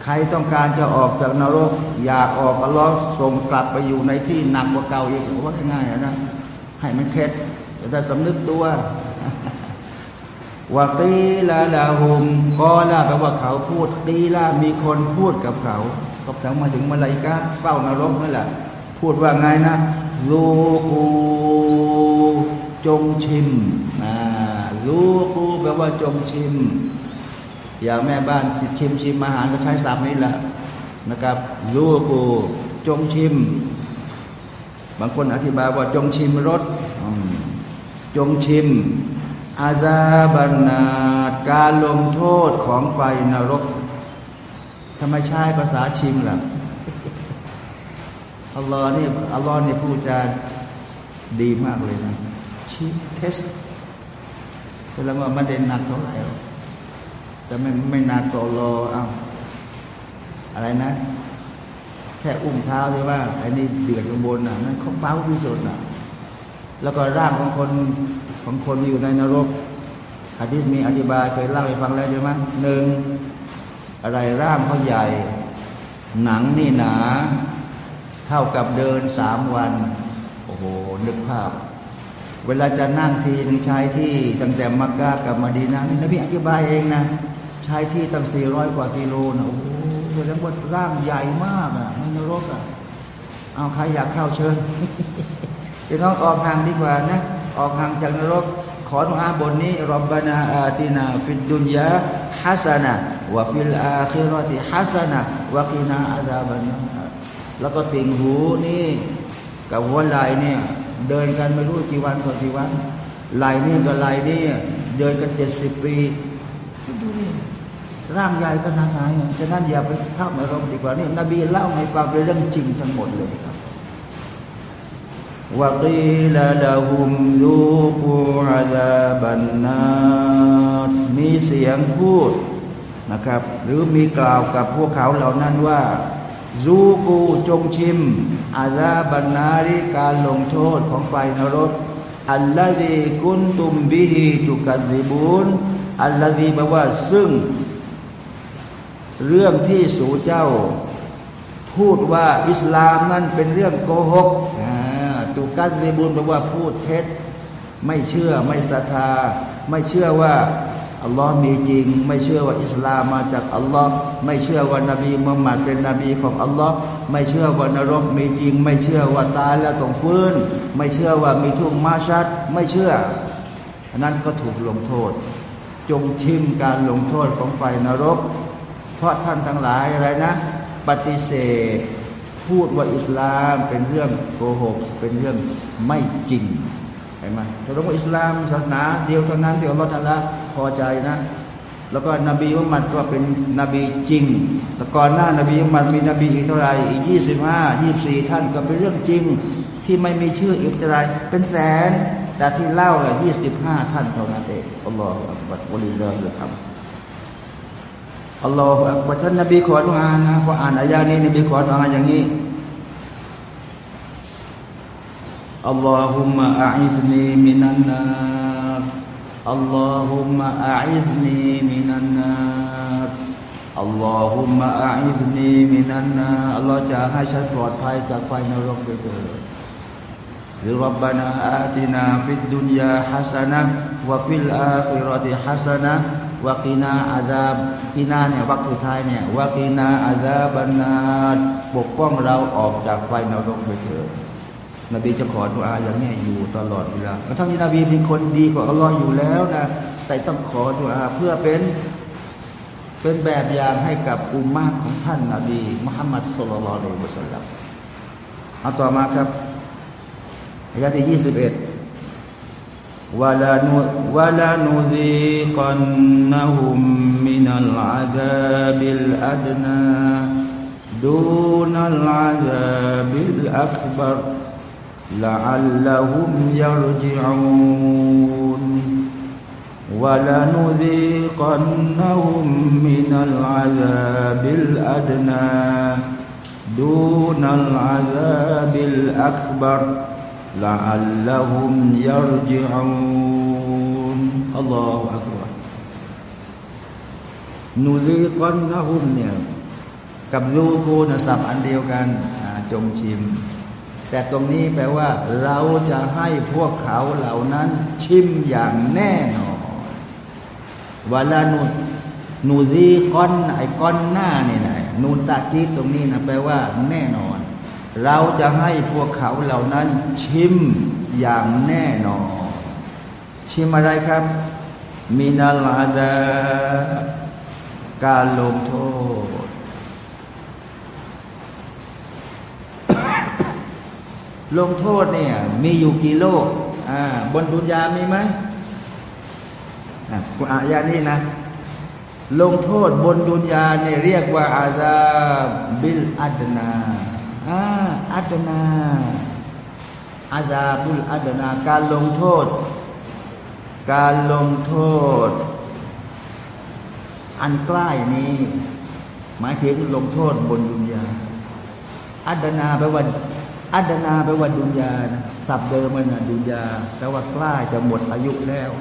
ใครต้องการจะออกจากนรก อยากออกอัลลอส่งกลับไปอยู่ในที่หนักกว่าเก่าอีกว่าง่ายๆนะให้มันเข็ดแต่ถ้าสำนึกตัววตีลาลาหุมก็ลาแปลว่าเขาพูดตีลามีคนพูดกับเขาก็ถามมาถึงมาลายกาเฝ้านรกนั่นแหละ พูดว่าไงนะลูกูจงชิมลูกูแปลว่าจงชิม อย่างแม่บ้านชิมชิมอาหารก็ใช้ศัพท์นี้แหละนะครับลูกูจงชิม บางคนอธิบายว่าจงชิมรสจงชิมอาดาบันนาการลงโทษของไฟนรกทำไมใช้ภาษาชิมล่ะอัลลอฮ์นี่อัลลอฮ์นี่พูดจาดีมากเลยนะชิมเทสแต่ละว่ามันเด่นหนักเท่าไหร่ แต่ไม่ไม่นานต่อรออ้าอะไรนะ แค่อุ้มเท้าใช่ว่าไอ้นี่เดือดข้างบนน่ะนั่นเขาเป้าที่สุดน่ะ แล้วก็ร่างของคนของคนอยู่ในนรกอาทิตมีอธิบายเคยเล่าให้ฟังแล้วใช่ไหมหนึ่งอะไรร่างเขาใหญ่ หนังนี่หนา เท่ากับเดินสามวัน โอ้โห นึกภาพ เวลาจะนั่งทีหนึ่งใช้ที่ตั้งแต่มักกะกับมาดีนานี่นบีอธิบายเองนะ ใช้ที่ตั้งสี่ร้อยกว่ากิโลนะโอ้โหแสดงว่าร่างใหญ่มากอะในนรกอะเอาใครอยากเข้าเชิญจะต้องออกห่างดีกว่านะ ออกห่างจากนรก ขอดุอาบทนี้ربنا آتنا في الدنيا حسنة وفي الآخرة حسنة وقنا عذاب النار แล้วก็ติ่งหูนี่กับหัวไหล่เนี่ยเดินกันไม่รู้กี่วันต่อกี่วันไหล่นี่กับไหล่นี่เดินกันเจ็ดสิบปี ร่างใหญ่ขนาดไหนฉะนั้นอย่าไปข้าพอารมณ์ดีกว่านี่นบีเล่าให้ฟังเป็นเรื่องจริงทั้งหมดเลยครับว่ากีลาดาฮุมดูกูอาดาบันนามีเสียงพูดนะครับ หรือมีกล่าวกับพวกเขาเหล่านั้นว่ารูกูจงชิมอาซาบันนาริการลงโทษของไฟนรกอัลลอฮีกุนตุมบิฮิจุกัดิบุนอัลลอฮีบอกว่าซึ่ง เรื่องที่สูเจ้า พูดว่าอิสลามนั่นเป็นเรื่องโกหกตุกัซีบุญแปลว่าพูดเท็จ ไม่เชื่อไม่ศรัทธา ไม่เชื่อว่าอัลลอฮ์มีจริง ไม่เชื่อว่าอิสลามมาจากอัลลอฮ์ไม่เชื่อว่านบีมุฮัมมัดเป็นนบีของอัลลอฮ์ไม่เชื่อว่านรกมีจริง ไม่เชื่อว่าตายแล้วต้องฟื้น ไม่เชื่อว่ามีทุ่งมาชัด ไม่เชื่อนั้นก็ถูกลงโทษ จงชิมการลงโทษของไฟนรก ราะท่านทั้งหลายอะไรนะ ปฏิเสธ พูดว่าอิสลามเป็นเรื่องโกหก เป็นเรื่องไม่จริงเห็นไหมแต่เราว่าอิสลามศาสนาเดียวเท่านั้นที่อัลลอฮฺทะละพอใจนะ แล้วก็นบีมุฮัมมัดก็เป็นนบีจริงแต่ก่อนหน้านบีมุฮัมมัดมีนบีอีกเท่าไหร่อีกยี่สิบห้ายี่สี่ท่านก็เป็นเรื่องจริง ที่ไม่มีชื่ออีกเท่าไรเป็นแสนแต่ที่เล่าเนี่ยยี่สิบห้าท่านเท่านั้นเองอัลลอฮฺอัลลอฮฺวะลิลลาฮิครับ อัลลอฮฺท่านนบีขอดูอานะพออ่านอายานี้นบีขอดูอานอย่างนี้اللهم أجرني من النار اللهم أجرني من النار اللهم أجرني من النار อัลลอฮฺจะให้ฉันปลอดภัยจากไฟนรกไปเถิดหรือรับบานาอัตินาฟิดดุนยาฮัสนะวะฟิลอาฟิรติฮัสนะ วากีนาอาซาบกีนาเนี่ยวักสุดท้ายเนี่ยวากีนาอาซาบานาปกป้องเราออกจากไฟนรกไปเถิดนบีจะขอดุอาอย่างนี้อยู่ตลอดเวลาถ้ามีนบีเป็นคนดีกว่าอัลลอฮ์อยู่แล้วนะแต่ต้องขอดุอาเพื่อเป็นเป็นแบบอย่างให้กับอุมมะของท่านนบีมุฮัมมัดสุลลัลลอฮุอะลัยฮิวสัลลัมเอาต่อมาครับอายะที่ยี่สิบเอ็ด ولنذيقنهم من العذاب الأدنى دون العذاب الأكبر لعلهم يرجعون. ولنذيقنهم من العذاب الأدنى دون العذاب الأكبر لعلهم يرجعون الله أكبر نذيقنهم เนี่ยกับยูกูนะสับอันเดียวกันจงชิม แต่ตรงนี้แปลว่า เราจะให้พวกเขาเหล่านั้น ชิมอย่างแน่นอนวลานุนูซีก้อนไอ้ก้อนหน้านี่นะนูนตากีตรงนี้นะแปลว่า แน่นอน น เราจะให้พวกเขาเหล่านั้นชิมอย่างแน่นอน ชิมอะไรครับมินาลาดาการลงโทษ ลงโทษเนี่ย มีอยู่กี่โลกอ่าบนดุนยามีไหมอ่าคุณอายานี่นะ ลงโทษบนดุนยาเนี่ยเรียกว่าอาซาบิลอัดนา อ่าอัดนาอาซาบุลอัดนาการลงโทษ การลงโทษ อันใกล้นี้ หมายถึงลงโทษบนดุนยาอัดนาแปลว่าอัดนาแปลว่าดุนยานะสับเดิมมันนะดุนยาแปลว่าใกล้จะหมดอายุแล้ว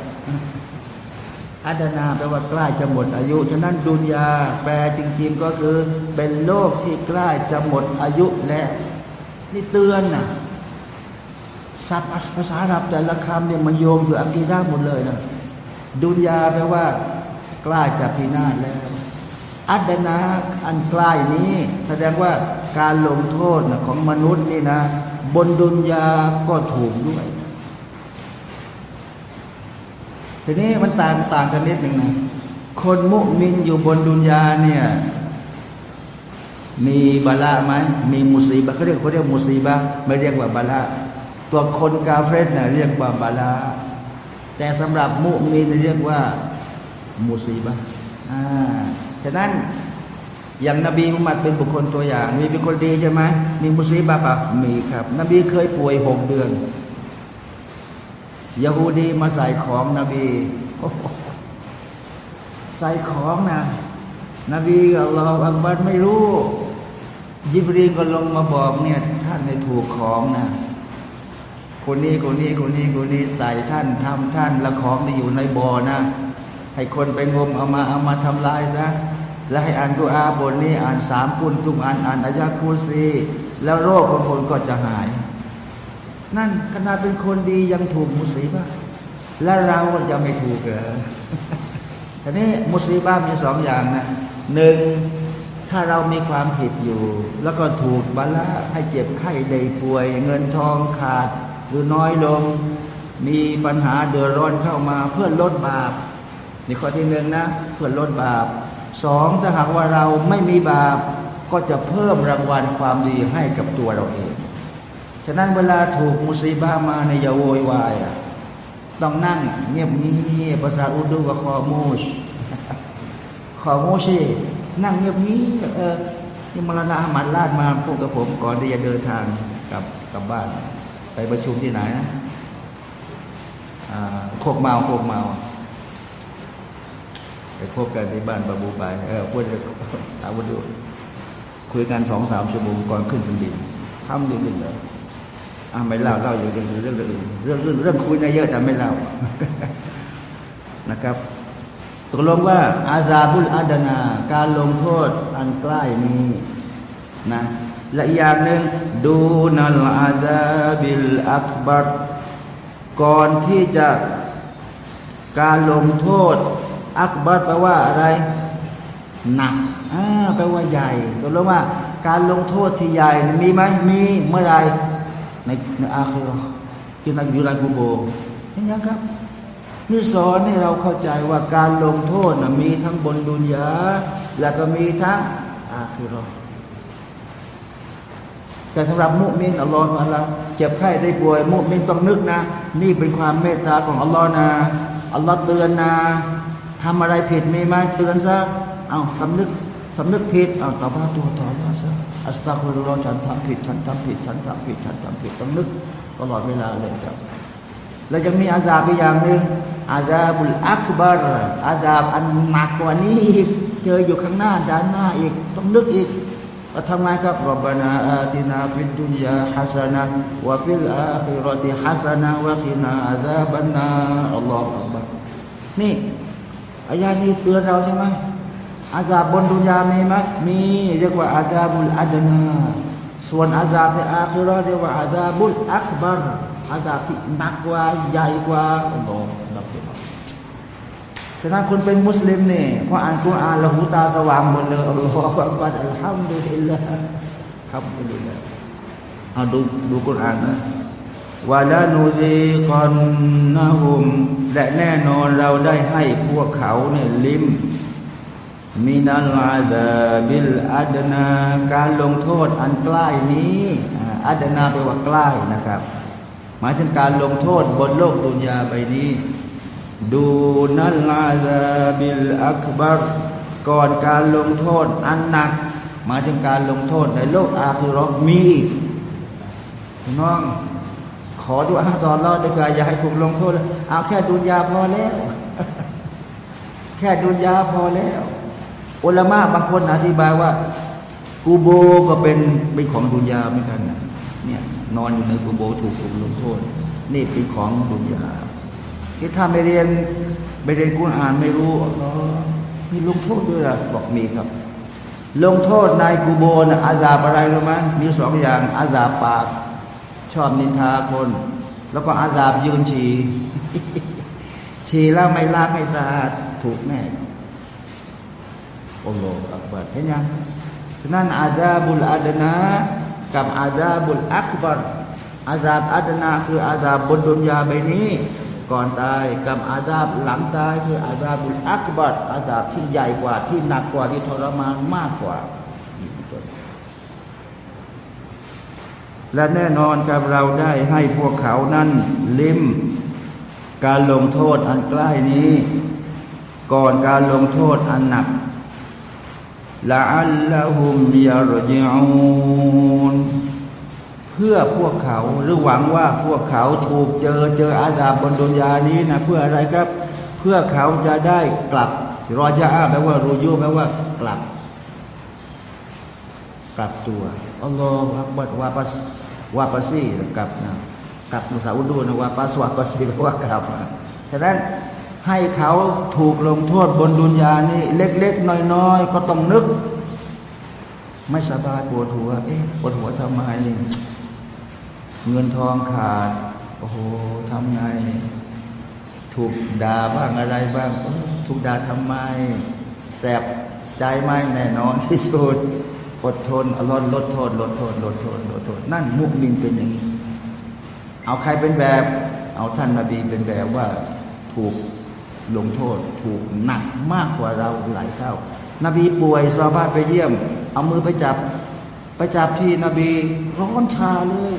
อัดนาแปลว่าใกล้จะหมดอายุ ฉะนั้นดุนยาแปลจริงๆก็คือ เป็นโลกที่ใกล้จะหมดอายุแล้ว นี่เตือนนะศัพท์ภาษาอาหรับแต่ละคำเนี่ยมันโยงคืออักีดาหมดเลยนะดุนยาแปลว่า ใกล้จะพินาศแล้ว อัดนาอันใกล้นี้ แสดงว่าการลงโทษของมนุษย์นี่นะ บนดุนยาก็ถูกด้วย ทีนี้มันต่างต่างกันนิดหนึ่งนะคนมุมินอยู่บนดุนยาเนี่ย มีบาลาไหมมีมุสีบะเขาเรียกเขาเรียกมุสีบะไม่เรียกว่าบาลาตัวคนกาเฟสเนี่ยเรียกว่าบาลา แต่สำหรับมุมินเรียกว่ามุสีบะอ่าฉะนั้นอย่างนบีมุฮัมมัดเป็นบุคคลตัวอย่าง มีเป็นคนดีใช่ไหมมีมุสลิมปะมีครับ นบีเคยป่วยหกเดือนยาฮูดีมาใส่ของนบี ใส่ของนะ นบีอัลลอฮฺอักบัดไม่รู้ ยิบรีก็ลงมาบอกเนี่ย ท่านในถูกของนะคนนี้คนนี้คนนี้คนนี้ใส่ท่านทำท่านละของที่อยู่ในบ่อนะให้คนไปงมเอามาเอามาทำลายซะและให้อ่านดุอาบทนี้อ่านสามคุณทุกอ่านอ่านอายะคูซีแล้วโรคของคนก็จะหาย นั่นขนาดเป็นคนดียังถูกมุสีบ้าแล้วเราจะไม่ถูกเหรอทีนี้มุสีบ้ามีสองอย่างนะหนึ่ง ถ้าเรามีความผิดอยู่ แล้วก็ถูกบาละให้เจ็บไข้ใดป่วย เงินทองขาดหรือน้อยลง มีปัญหาเดือดร้อนเข้ามาเพื่อลดบาปนี่ข้อที่หนึ่งนะเพื่อลดบาปสองถ้าหากว่าเราไม่มีบาปก็จะเพิ่มรางวัลความดีให้กับตัวเราเอง ฉะนั้นเวลาถูกมุสีบ้ามาในยาโวยวายต้องนั่งเงียบเงียบภาษาอุดูกับคอมูชคอมูชี นั่งเงียบนี้เออนี่มรณะหมัดลาดมาพวกกับผมก่อนที่จะเดินทางกลับกลับบ้าน ไปประชุมที่ไหนนะโคกเมาโคกเมาไปพบกันที่บ้านปะบูไปเออพูดอาวุธดูคุยกันสองสามชั่วโมงก่อนขึ้นถึงดินทำดีขึ้นเลยอ่าไม่เล่าเล่าอยู่เรื่องเรื่องอื่นเรื่องเรื่องเรื่องคุยเยอะแต่ไม่เล่านะครับ ตกลงว่าอาซาบุลอาดนา การลงโทษอันใกล้นี้นะและอีกอย่างหนึ่งดูนัลอาซาบิลอักบัรก่อนที่จะการลงโทษ อักบัรแปลว่าอะไร หนักอ่าแปลว่าใหญ่ตกลงว่า การลงโทษที่ใหญ่มีไหมมีเมื่อไรในในอาคีรอที่นักยูรันกูโบเห็นยังครับ นี่สอนให้เราเข้าใจว่าการลงโทษนะมีทั้งบนดุนยาแล้วก็มีทั้งอาคีรอแต่สำหรับมุมินอัลลอฮฺอัลลอฮฺเจ็บไข้ได้ป่วย มุมินต้องนึกนะ นี่เป็นความเมตตาของอัลลอฮฺนะอัลลอฮฺเตือนนะทำอะไรผิดมีไหมเตือนซะเอาสำนึกสำนึกผิดเอาต่อมาตัวต่อมาซะอัสตักุรุลลอฮ์ฉันทำผิดฉันทำผิดฉันทำผิดฉันทำผิดต้องนึกตลอดเวลาเลยครับ แล้วยังมีอาซาบอีกอย่างหนึ่งอาซาบุลอักบารعذاب อันหนักกว่านี้อีกเจออยู่ข้างหน้าด้านหน้าอีกต้องนึกอีกว่าทำไมครับربنا آتنا في الدنيا حسنة وفي الآخرة حسنة وقنا عذاب النار الله أكبر นี่ آية นี้เตือนเราใช่ไหมعذاب บน دنيا มีไหมมีเรียกว่าعذاب الأدنى ส่วน عذاب ใน آخرة เรียกว่า عذاب الأكبر อาซาบที่หนักกว่าใหญ่กว่าอัลลอฮฺนับถือฉะนั้นคุณเป็นมุสลิมเนี่ยพออ่านกุรอานล้วหูตาสว่างหมดเลยอัลลอฮฺอักบารอัลฮัมดุลิลละครับดุลิลละเอาดูดูกุรอานนะวะลานูดีกันนะฮุมและแน่นอนเราได้ให้พวกเขาเนี่ยลิ้มมินัลอาดาบิลอาดนาการลงโทษอันใกล้นี้อาดนาแปลว่าใกล้นะครับ หมายถึงการลงโทษบนโลกดุนยาใบนี้ ดูนัลอาดาบิลอักบัรก่อนการลงโทษอันหนัก หมายถึงการลงโทษในโลกอาคิรอมีน้อง ขอดูอาตอนเราดีกว่าอย่าให้ถูกลงโทษเอาแค่ดุนยาพอแล้ว แค่ดุนยาพอแล้วอุลามะบางคนอธิบายว่ากูโบก็เป็นเป็นของดุนยาเหมือนกันนะ นอนอยู่ในกูโบถูกถูกลงโทษ นี่เป็นของดุนยาที่ถ้าไม่เรียนไม่เรียนกุณอ่านไม่รู้อ๋อมีลงโทษด้วยหรอบอกมีครับ ลงโทษนายกูโบนะอาซาบอะไรรู้ไหมมีสองอย่างอาซาปาก ชอบนินทาคน แล้วก็อาซาบยืนฉี่ฉี่แล้วไม่ล้างไม่สะอาดถูกแน่โอ้โหอักบัรเห็นยังฉะนั้นอาดาบุลอาดนา กับอาดาบุลอักบัรอาดาบอาดนาคืออาดาบบนดุนยาใบนี้ ก่อนตายกับอาดาบหลังตายคืออาดาบุลอักบัรอาดาบที่ใหญ่กว่าที่หนักกว่าที่ทรมานมากกว่า และแน่นอนกับเราได้ให้พวกเขานั้นลิ้มการลงโทษอันใกล้นี้ ก่อนการลงโทษอันหนัก ละอัลลอฮุมยารจิอูนเพื่อพวกเขาหรือหวังว่าพวกเขาถูกเจอเจออาดาบบนดุนยานี้นะเพื่ออะไรครับ เพื่อเขาจะได้กลับรอจะอาแปลว่ารูยูแปลว่ากลับ กลับตัวอัลลอฮฺอักบัดวาปัสวาปัสซีกลับนะกลับมุสาอุดูนะวาปัสวาปัสซีแปลว่ากลับฉะนั้น ให้เขาถูกลงโทษบนดุนยานี้เล็ก ๆ น้อย ๆ ก็ต้องนึก ไม่สบายปวดหัว เอ๊ะปวดหัวทำไม เงินทองขาด โอ้โหทำไง ถูกด่าบ้างอะไรบ้าง ถูกด่าทำไม แสบใจไหมแน่นอนที่สุดอดทนลดลดโทษลดโทษลดโทษลดโทษนั่นมุกมินเป็นอย่างนี้ เอาใครเป็นแบบ เอาท่านนาบีเป็นแบบว่าถูก ลงโทษถูกหนักมากกว่าเราหลายเท่านบีป่วยซาบาไปเยี่ยม เอามือไปจับ ไปจับที่นบีร้อนชาเลย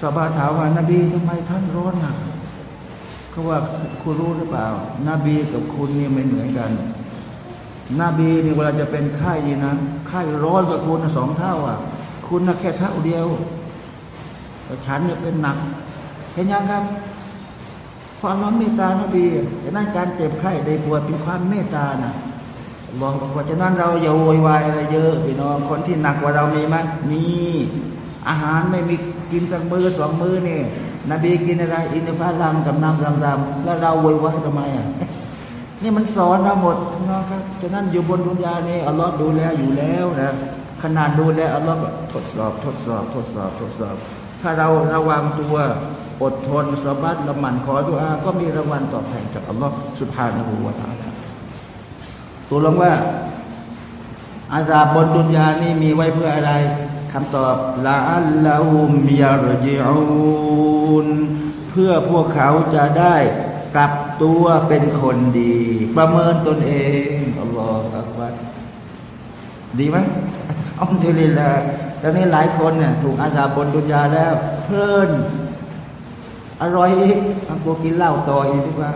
ซาบาถามว่านบีทำไมท่านร้อนหนักเขาว่าคุณรู้หรือเปล่า นบีกับคุณนี่ไม่เหมือนกัน นบีนี่เวลาจะเป็นไข้นะไข้ร้อนกว่าคุณสองเท่าอะ คุณนะแค่เท่าเดียวแต่ฉันเนี่ยเป็นหนักเห็นยังครับ ความน้อมเมตตานบีฉะนั้นการเจ็บไข้ได้ปวยเป็นความเมตตานะลองบอกว่าฉะนั้นเราอย่าโวยวายอะไรเยอะพี่น้องคนที่หนักกว่าเรามีไหมมีอาหารไม่มีกินสักมือสองมือนี่นบีกินอะไรอินทผลัมกับน้ำดำๆแล้วเราโวยวายทำไมอะนี่มันสอนเราหมดทุกน้องครับฉะนั้นอยู่บนดุนยานี่อัลลอฮ์ดูแลอยู่แล้วนะขนาดดูแลอัลลอฮ์ทดสอบ ทดสอบ ทดสอบ ทดสอบ ถ้าเราระวังตัว อดทนสบัดละหมันขอดุอาก็มีรางวัลตอบแทนจากอัลลอฮ์สุภาณหูวาตาลตัวลงว่าอาซาบบนดุนยานี่มีไว้เพื่ออะไรคำตอบละอัลลอฮุมยารจิอูนเพื่อพวกเขาจะได้กลับตัวเป็นคนดี ประเมินตนเองอัลลอฮฺอักบัรดีไหมอัลลอฮฺลิลละตอนนี้หลายคนเนี่ยถูกอาซาบบนดุนยาแล้ว เพลิน อร่อยอีกบางคนกินเหล้าต่ออีกดีกว่า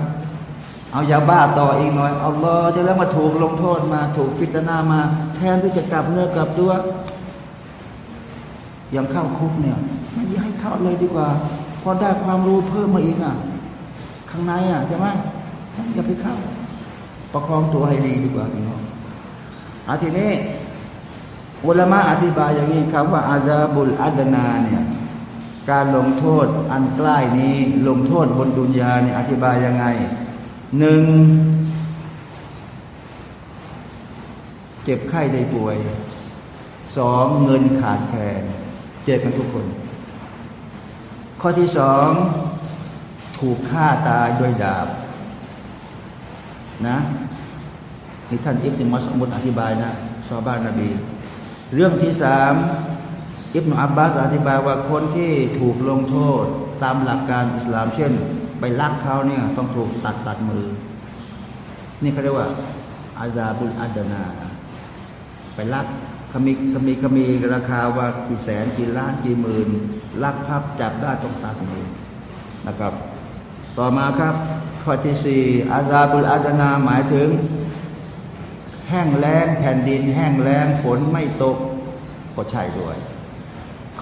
เอายาบ้าต่ออีกหน่อยเอัลลอจะแล้วมาถูกลงโทษมา ถูกฟิตนามา แทนที่จะกลับเนื้อกลับตัวยังเข้าคุกเนี่ยไม่ยให้เข้าเลยดีกว่าพอได้ความรู้เพิ่มมาอีกอะ ข้างในอะใช่ไหมอย่าไปเข้า ประคองตัวให้ดีดีกว่าพี่น้องอาทีนี้อุลามะอธิบายอย่างนี้ครับว่าอาซาบุลอัดนาเนี่ย การลงโทษอันใกล้นี้ ลงโทษบนดุนยาเนี่ยอธิบายยังไงหนึ่งเจ็บไข้ได้ป่วยสองเงินขาดแคลนเจ็บกันทุกคน ข้อที่สองถูกฆ่าตายด้วยดาบนะนี่ท่านอิบนมัสมุดอธิบายนะชาวบ้านนบี เรื่องที่สาม อิบนอับบาสอธิบายว่าคนที่ถูกลงโทษตามหลักการอิสลามเช่น ไปลักเขาเนี่ยต้องถูกตัดตัดมือ นี่เขาเรียกว่าอาซาบุลอาดนา ไปลักเขามีเขามีเขามีราคาว่ากี่แสนกี่ล้านกี่หมื่นลักพับจับได้ต้องตัดมือนะครับ ต่อมาครับข้อที่สี่อาซาบุลอาดนาหมายถึง แห้งแล้งแผ่นดิน แห้งแล้งฝนไม่ตกก็ใช่ด้วย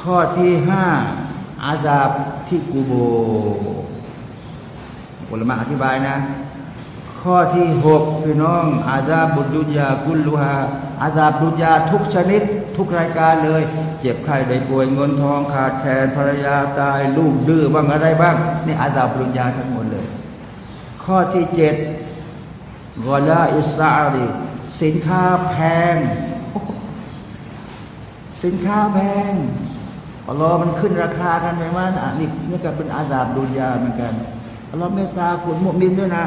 ข้อที่ห้าอาซาบที่กูโบอุลมะอธิบายนะ ข้อที่หกพี่น้อง อาซาบุดุญยากุลลูฮาอาซาบุดุญยาทุกชนิด ทุกรายการเลย เจ็บไข้ได้ป่วยเงินทองขาดแคลนภรรยาตายลูกดื้อบ้างอะไรบ้างนี่อาซาบุดุญยาทั้งหมดเลย ข้อที่เจ็ดกอลาอิสราอีสินค้าแพง สินค้าแพง อัลลอฮ์มันขึ้นราคากันใช่ไหมอะนี่นี่ก็เป็นอาซาบดุนยาเหมือนกันอัลลอฮ์เมตตาคุณมุมินด้วยนะ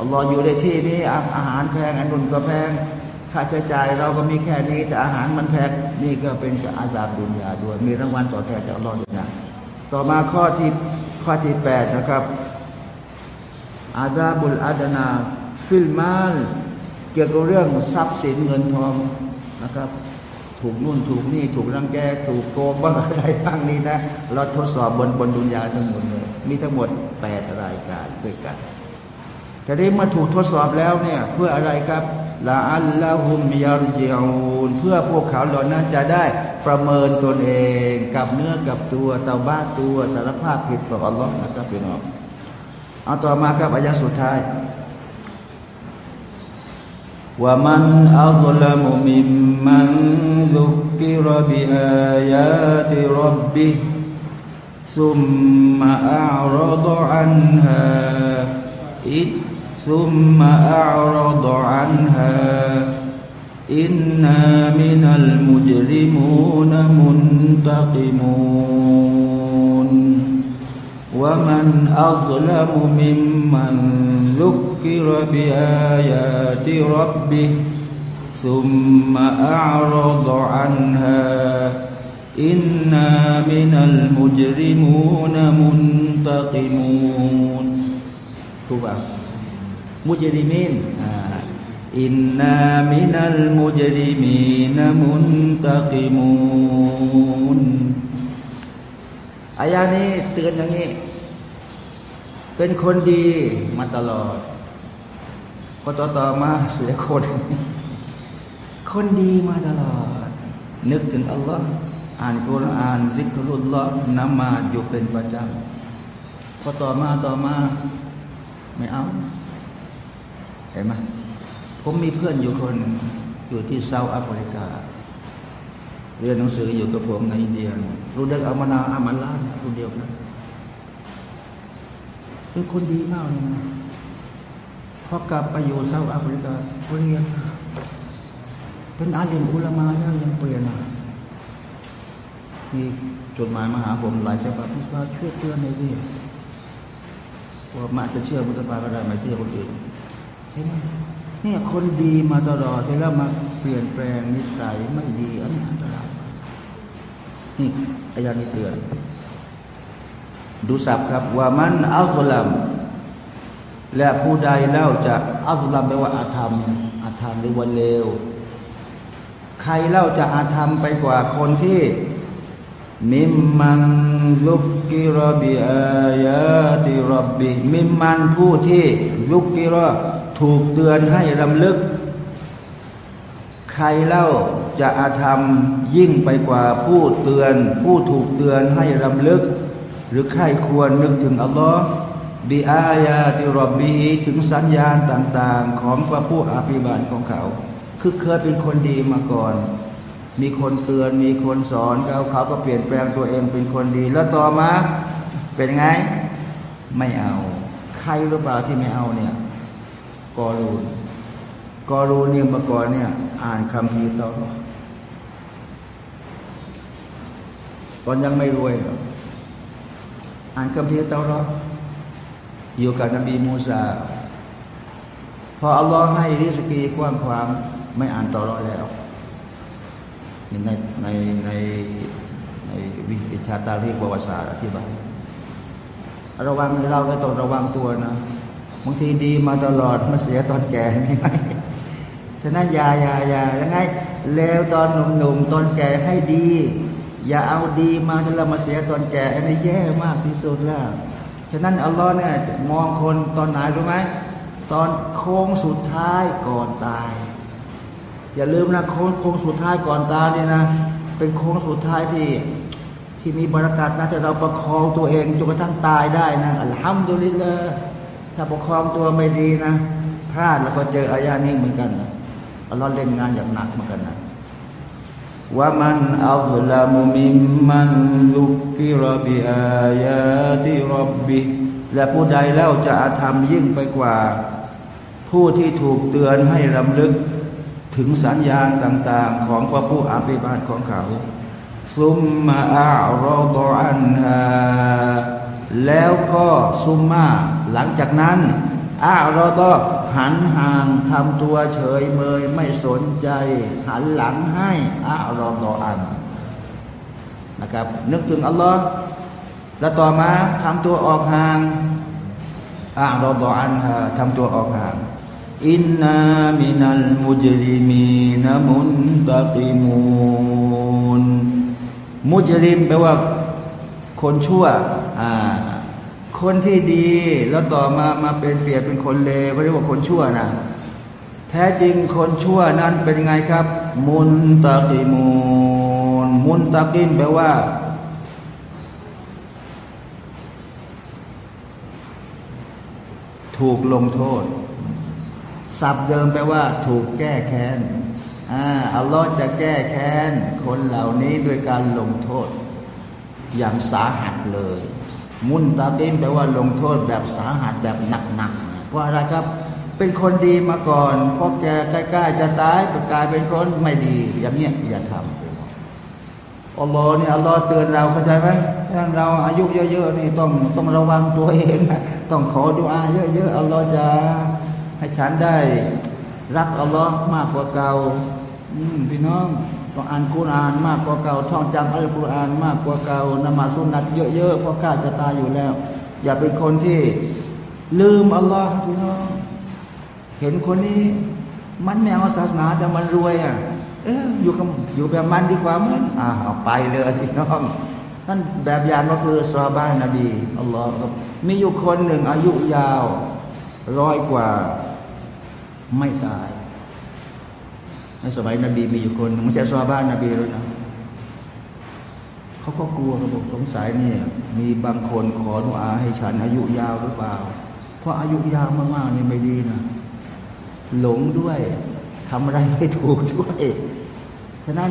อัลลอฮ์อยู่ในที่นี้อาหารแพงอันนุนก็แพงค่าใช้จ่ายเราก็มีแค่นี้ แต่อาหารมันแพงนี่ก็เป็นอาซาบดุนยาด้วยมีรางวัลตอบแทนจากอัลลอฮ์ด้วยนะต่อมาข้อที่ข้อที่แปดนะครับอาซาบุลอาดนา ฟิลมาลเกี่ยวกับเรื่องทรัพย์สินเงินทองนะครับ ถูกนู่นถูกนี่ถูกรังแกถูกโกงบ้างอะไรบ้างนี้นะ เราทดสอบบนบนดุนยาทั้งหมดเลยมีทั้งหมดแปดรายการด้วยกันแต่ได้มาถูกทดสอบแล้วเนี่ยเพื่ออะไรครับละอัลลอฮุมยารจิอูนเพื่อพวกเขาเหล่านั้นจะได้ประเมินตนเองกับเนื้อกับตัวเตาบ้าตัวสารภาพผิดต่ออัลลอฮ์นะครับพี่น้องเอาต่อมาครับอายะสุดท้าย ومن أظلم ممن ذكر بآيات ربه ثم أعرض عنها ثم أعرض عنها. إنا من المجرمون منتقمون. ومن أظلم ممن ذكر بآيات ربه ثم أعرض عنها إنا من المجرمون منتقمون Cuba Mujrimin. Ha. Inna minal mujrimina muntaqimun Ayah ni terenyangi เป็นคนดีมาตลอดพอต่อต่อมาเสียคน คนดีมาตลอด นึกถึงอัลลอฮ์อ่านคุรอานซิกรุลลอฮ์นมาอยู่เป็นประจำพอต่อมาต่อมา ไม่เอา เห็นไหมผมมีเพื่อนอยู่คนอยู่ที่เซาท์แอฟริกา เรียนหนังสืออยู่กับผมในอินเดีย รู้เด็กอามานาอามันล้านคนเดียวนะ เป็นคนดีมากเลยนะพอกลับไปอยู่เซาท์แอฟริกาเรียนเป็นอาลีมอุลามาแล้วยังเปลี่ยนนะมีจดหมายมาหาผมหลายฉบับพี่าช่วยเตือนหน่อยสิว่ามาจะเชื่อมุตปาก็ได้ไม่เชื่อคนอื่นเห็นไหมเนี่ยคนดีมาตลอดแล้วมาเปลี่ยนแปลงนิสัยไม่ดีอันตรายนี่อายานี้เตือน ดูสับครับว่ามันอัลลัมและผู้ใดเล่าจะอัลลัมแปลว่าอาธรรมอาธรรมหรือวันเลวใครเล่าจะอาธรรมไปกว่าคนที่มิมมันลุกกิรบิอายาติรบบิมิมมันผู้ที่ลุกกิรถูกเตือนให้รำลึก ใครเล่าจะอาธรรมยิ่งไปกว่าผู้เตือน ผู้ถูกเตือนให้รำลึก หรือใครควรนึกถึงอัลลอฮ์บิอายาติรบบีถึงสัญญาณต่างๆ ของพระผู้อภิบาลของเขา คือเคยเป็นคนดีมาก่อน มีคนเตือนมีคนสอนเขาเขาก็เปลี่ยนแปลงตัวเองเป็นคนดี แล้วต่อมาเป็นไงไม่เอา ใครหรือเปล่าที่ไม่เอาเนี่ยกอรูนกอรูนเนี่ยมาก่อนเนี่ย อ่านคำพีตอนตอนยังไม่รวยอ่่านคำพีเตารออยู่กับนบีมูซาพออัลลอฮ์ให้ริสกีกว้างขวางไม่อ่านตอรอแล้วในในในในในวิชาตารีประวัติศาสตร์อธิบายระวังเราก็ต้องระวังตัวนะบางทีดีมาตลอดมาเสียตอนแก่ไม่ไหมฉะนั้นยายายายังไงแล้วตอนหนุ่มๆตอนแก่ให้ดี อย่าเอาดีมาถ้าเรามาเสียตอนแก่อันนี้แย่มากที่สุดแล้ว ฉะนั้นอัลลอฮ์เนี่ยมองคนตอนไหนรู้ไหมตอนโค้งสุดท้ายก่อนตาย อย่าลืมนะโค้งโค้งสุดท้ายก่อนตายนี่นะ เป็นโค้งสุดท้ายที่ที่มีบรรยากาศนะจะเราประคองตัวเองจนกระทั่งตายได้นะอัลฮัมดุลิลละถ้าประคองตัวไม่ดีนะพลาดแล้วก็เจออายานี้เหมือนกันนะอัลลอฮ์เล่นงานอย่างหนักเหมือนกันนะ ว่ามันอัลลมุมิมันซุกิรบิอายาติรบบิและผู้ใดแล้วจะอาธรรมยิ่งไปกว่า ผู้ที่ถูกเตือนให้รำลึกถึงสัญญาณต่างๆ ของพระผู้อภิบาลของเขา ซุมมาอาโรอดอันฮาแล้วก็ซุมมาหลังจากนั้นอาโรอ หันห่างทำตัวเฉยเมยไม่สนใจ หันหลังให้อารอดอันนะครับ นึกถึงอัลลอฮ์แล้วต่อมาทำตัวออกห่างอารอดอันาทำตัวออกห่างอินนามินัลมุจลิมีนมุนตะกิมูนมุจลิมแปลว่าคนชั่วอ่า คนที่ดีแล้วต่อมามาเป็นเปลี่ยนเป็นคนเลวเรียกว่าคนชั่วนะแท้จริงคนชั่วนั้นเป็นไงครับ มุนตะกิมูนมุนตะกิมแปลว่า ถูกลงโทษศัพท์เดิมแปลว่า ถูกแก้แค้นอ่าอัลลอฮ์จะแก้แค้น คนเหล่านี้ด้วยการลงโทษ อย่างสาหัสเลย มุนตาดินแปลว่าลงโทษแบบสาหัสแบบหนักๆเพราะอะไรครับ เป็นคนดีมาก่อนพอแกใกล้ๆจะตายก็กลายเป็นคนไม่ดี อย่างเนี้ยอย่าทำอัลลอฮ์นี่อัลลอฮ์เตือนเราเข้าใจไหมถ้าเราอายุเยอะๆนี่ต้องต้องระวังตัวเองนะต้องขอดุอาเยอะๆอัลลอฮ์จะให้ฉันได้รักอัลลอฮ์มากกว่าเก่าพี่น้อง ต้องอ่านกุรอานมากกว่าเก่าท่องจำอัลกุรอานมากกว่าเก่านมาสุนัตเยอะๆเพราะกล้าจะตายอยู่แล้ว อย่าเป็นคนที่ลืมอัลลอฮ์พี่น้องเห็นคนนี้ มันไม่เอาศาสนาแต่มันรวยอะเอออยู่กับอยู่แบบมันดีกว่ามั้งอ่าเอาไปเลยพี่น้องนั่นแบบอย่างก็คือซาบ้านนบีอัลลอฮ์มีอยู่คนหนึ่งอายุยาวร้อยกว่าไม่ตาย สมัยนบีมีอยู่คนไม่ใช่ซอบ้านนบีแล้วนะเขาก็กลัวเขาบอกสงสัยเนี่ย มีบางคนขอดุอาให้ฉันอายุยาวหรือเปล่า เพราะอายุยาวมากๆนี่ไม่ดีนะหลงด้วยทำอะไรไม่ถูกด้วยฉะนั้น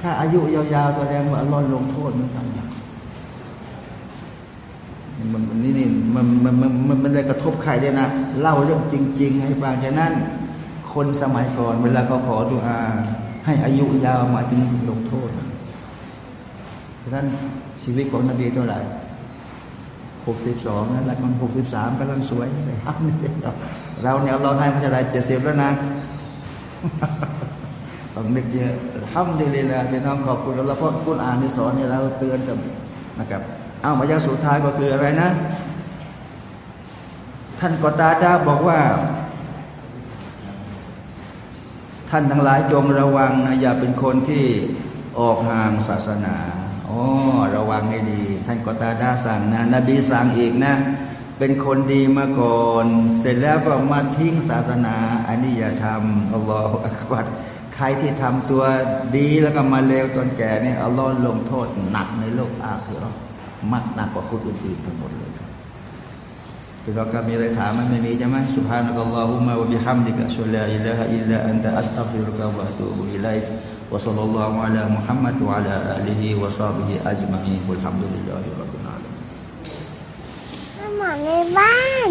ถ้าอายุยาวๆแสดงว่าอัลลอฮ์ลงโทษมือนกันมันมันนี่นี่มันมันมันมันได้กระทบใครเลยนะ เล่าเรื่องจริง ๆ ให้ฟังฉะนั้น คนสมัยก่อน เวลาเขาขอดุอา ให้อายุยาวมาถึงลงโทษฉะนั้นชีวิตของนบีเท่าไหร่หกสิบสองนั่นแหละมันหกสิบสามกำลังสวยเลยครับเราเนี่ยเราให้มันจะได้เจ็ดสิบแล้วนะต้องนึกเยอะทำดีเลยนะพี่น้องขอบคุณเราเพราะคุณอ่านที่สอนเนี่ยเราเตือนกันนะครับ เอามายาสุดท้ายก็คืออะไรนะ ท่านกอตาดาบอกว่า ท่านทั้งหลายจงระวังนะอย่าเป็นคนที่ออกห่างศาสนาอ๋อระวังให้ดี ท่านกตาดาสั่งนะ นบีสั่งอีกนะ เป็นคนดีมาก่อน เสร็จแล้วก็มาทิ้งศาสนา อันนี้อย่าทำอัลลอฮฺอักบัดใครที่ทำตัวดีแล้วก็มาเลวตอนแก่เนี่ยอัลลอฮ์ลงโทษหนักในโลกอาเถอมักหนักกว่าคนอื่นๆทั้งหมดเลย พี่น้องครับมีอะไรถามไหมไม่มีใช่ไหม سبحانك اللهم وبحمدك أشهد أن لا إله إلا أنت أستغفرك وأتوب إليك وصلى الله على محمد وعلى آله وصحبه أجمعين والحمد لله رب العالمين หมาในบ้าน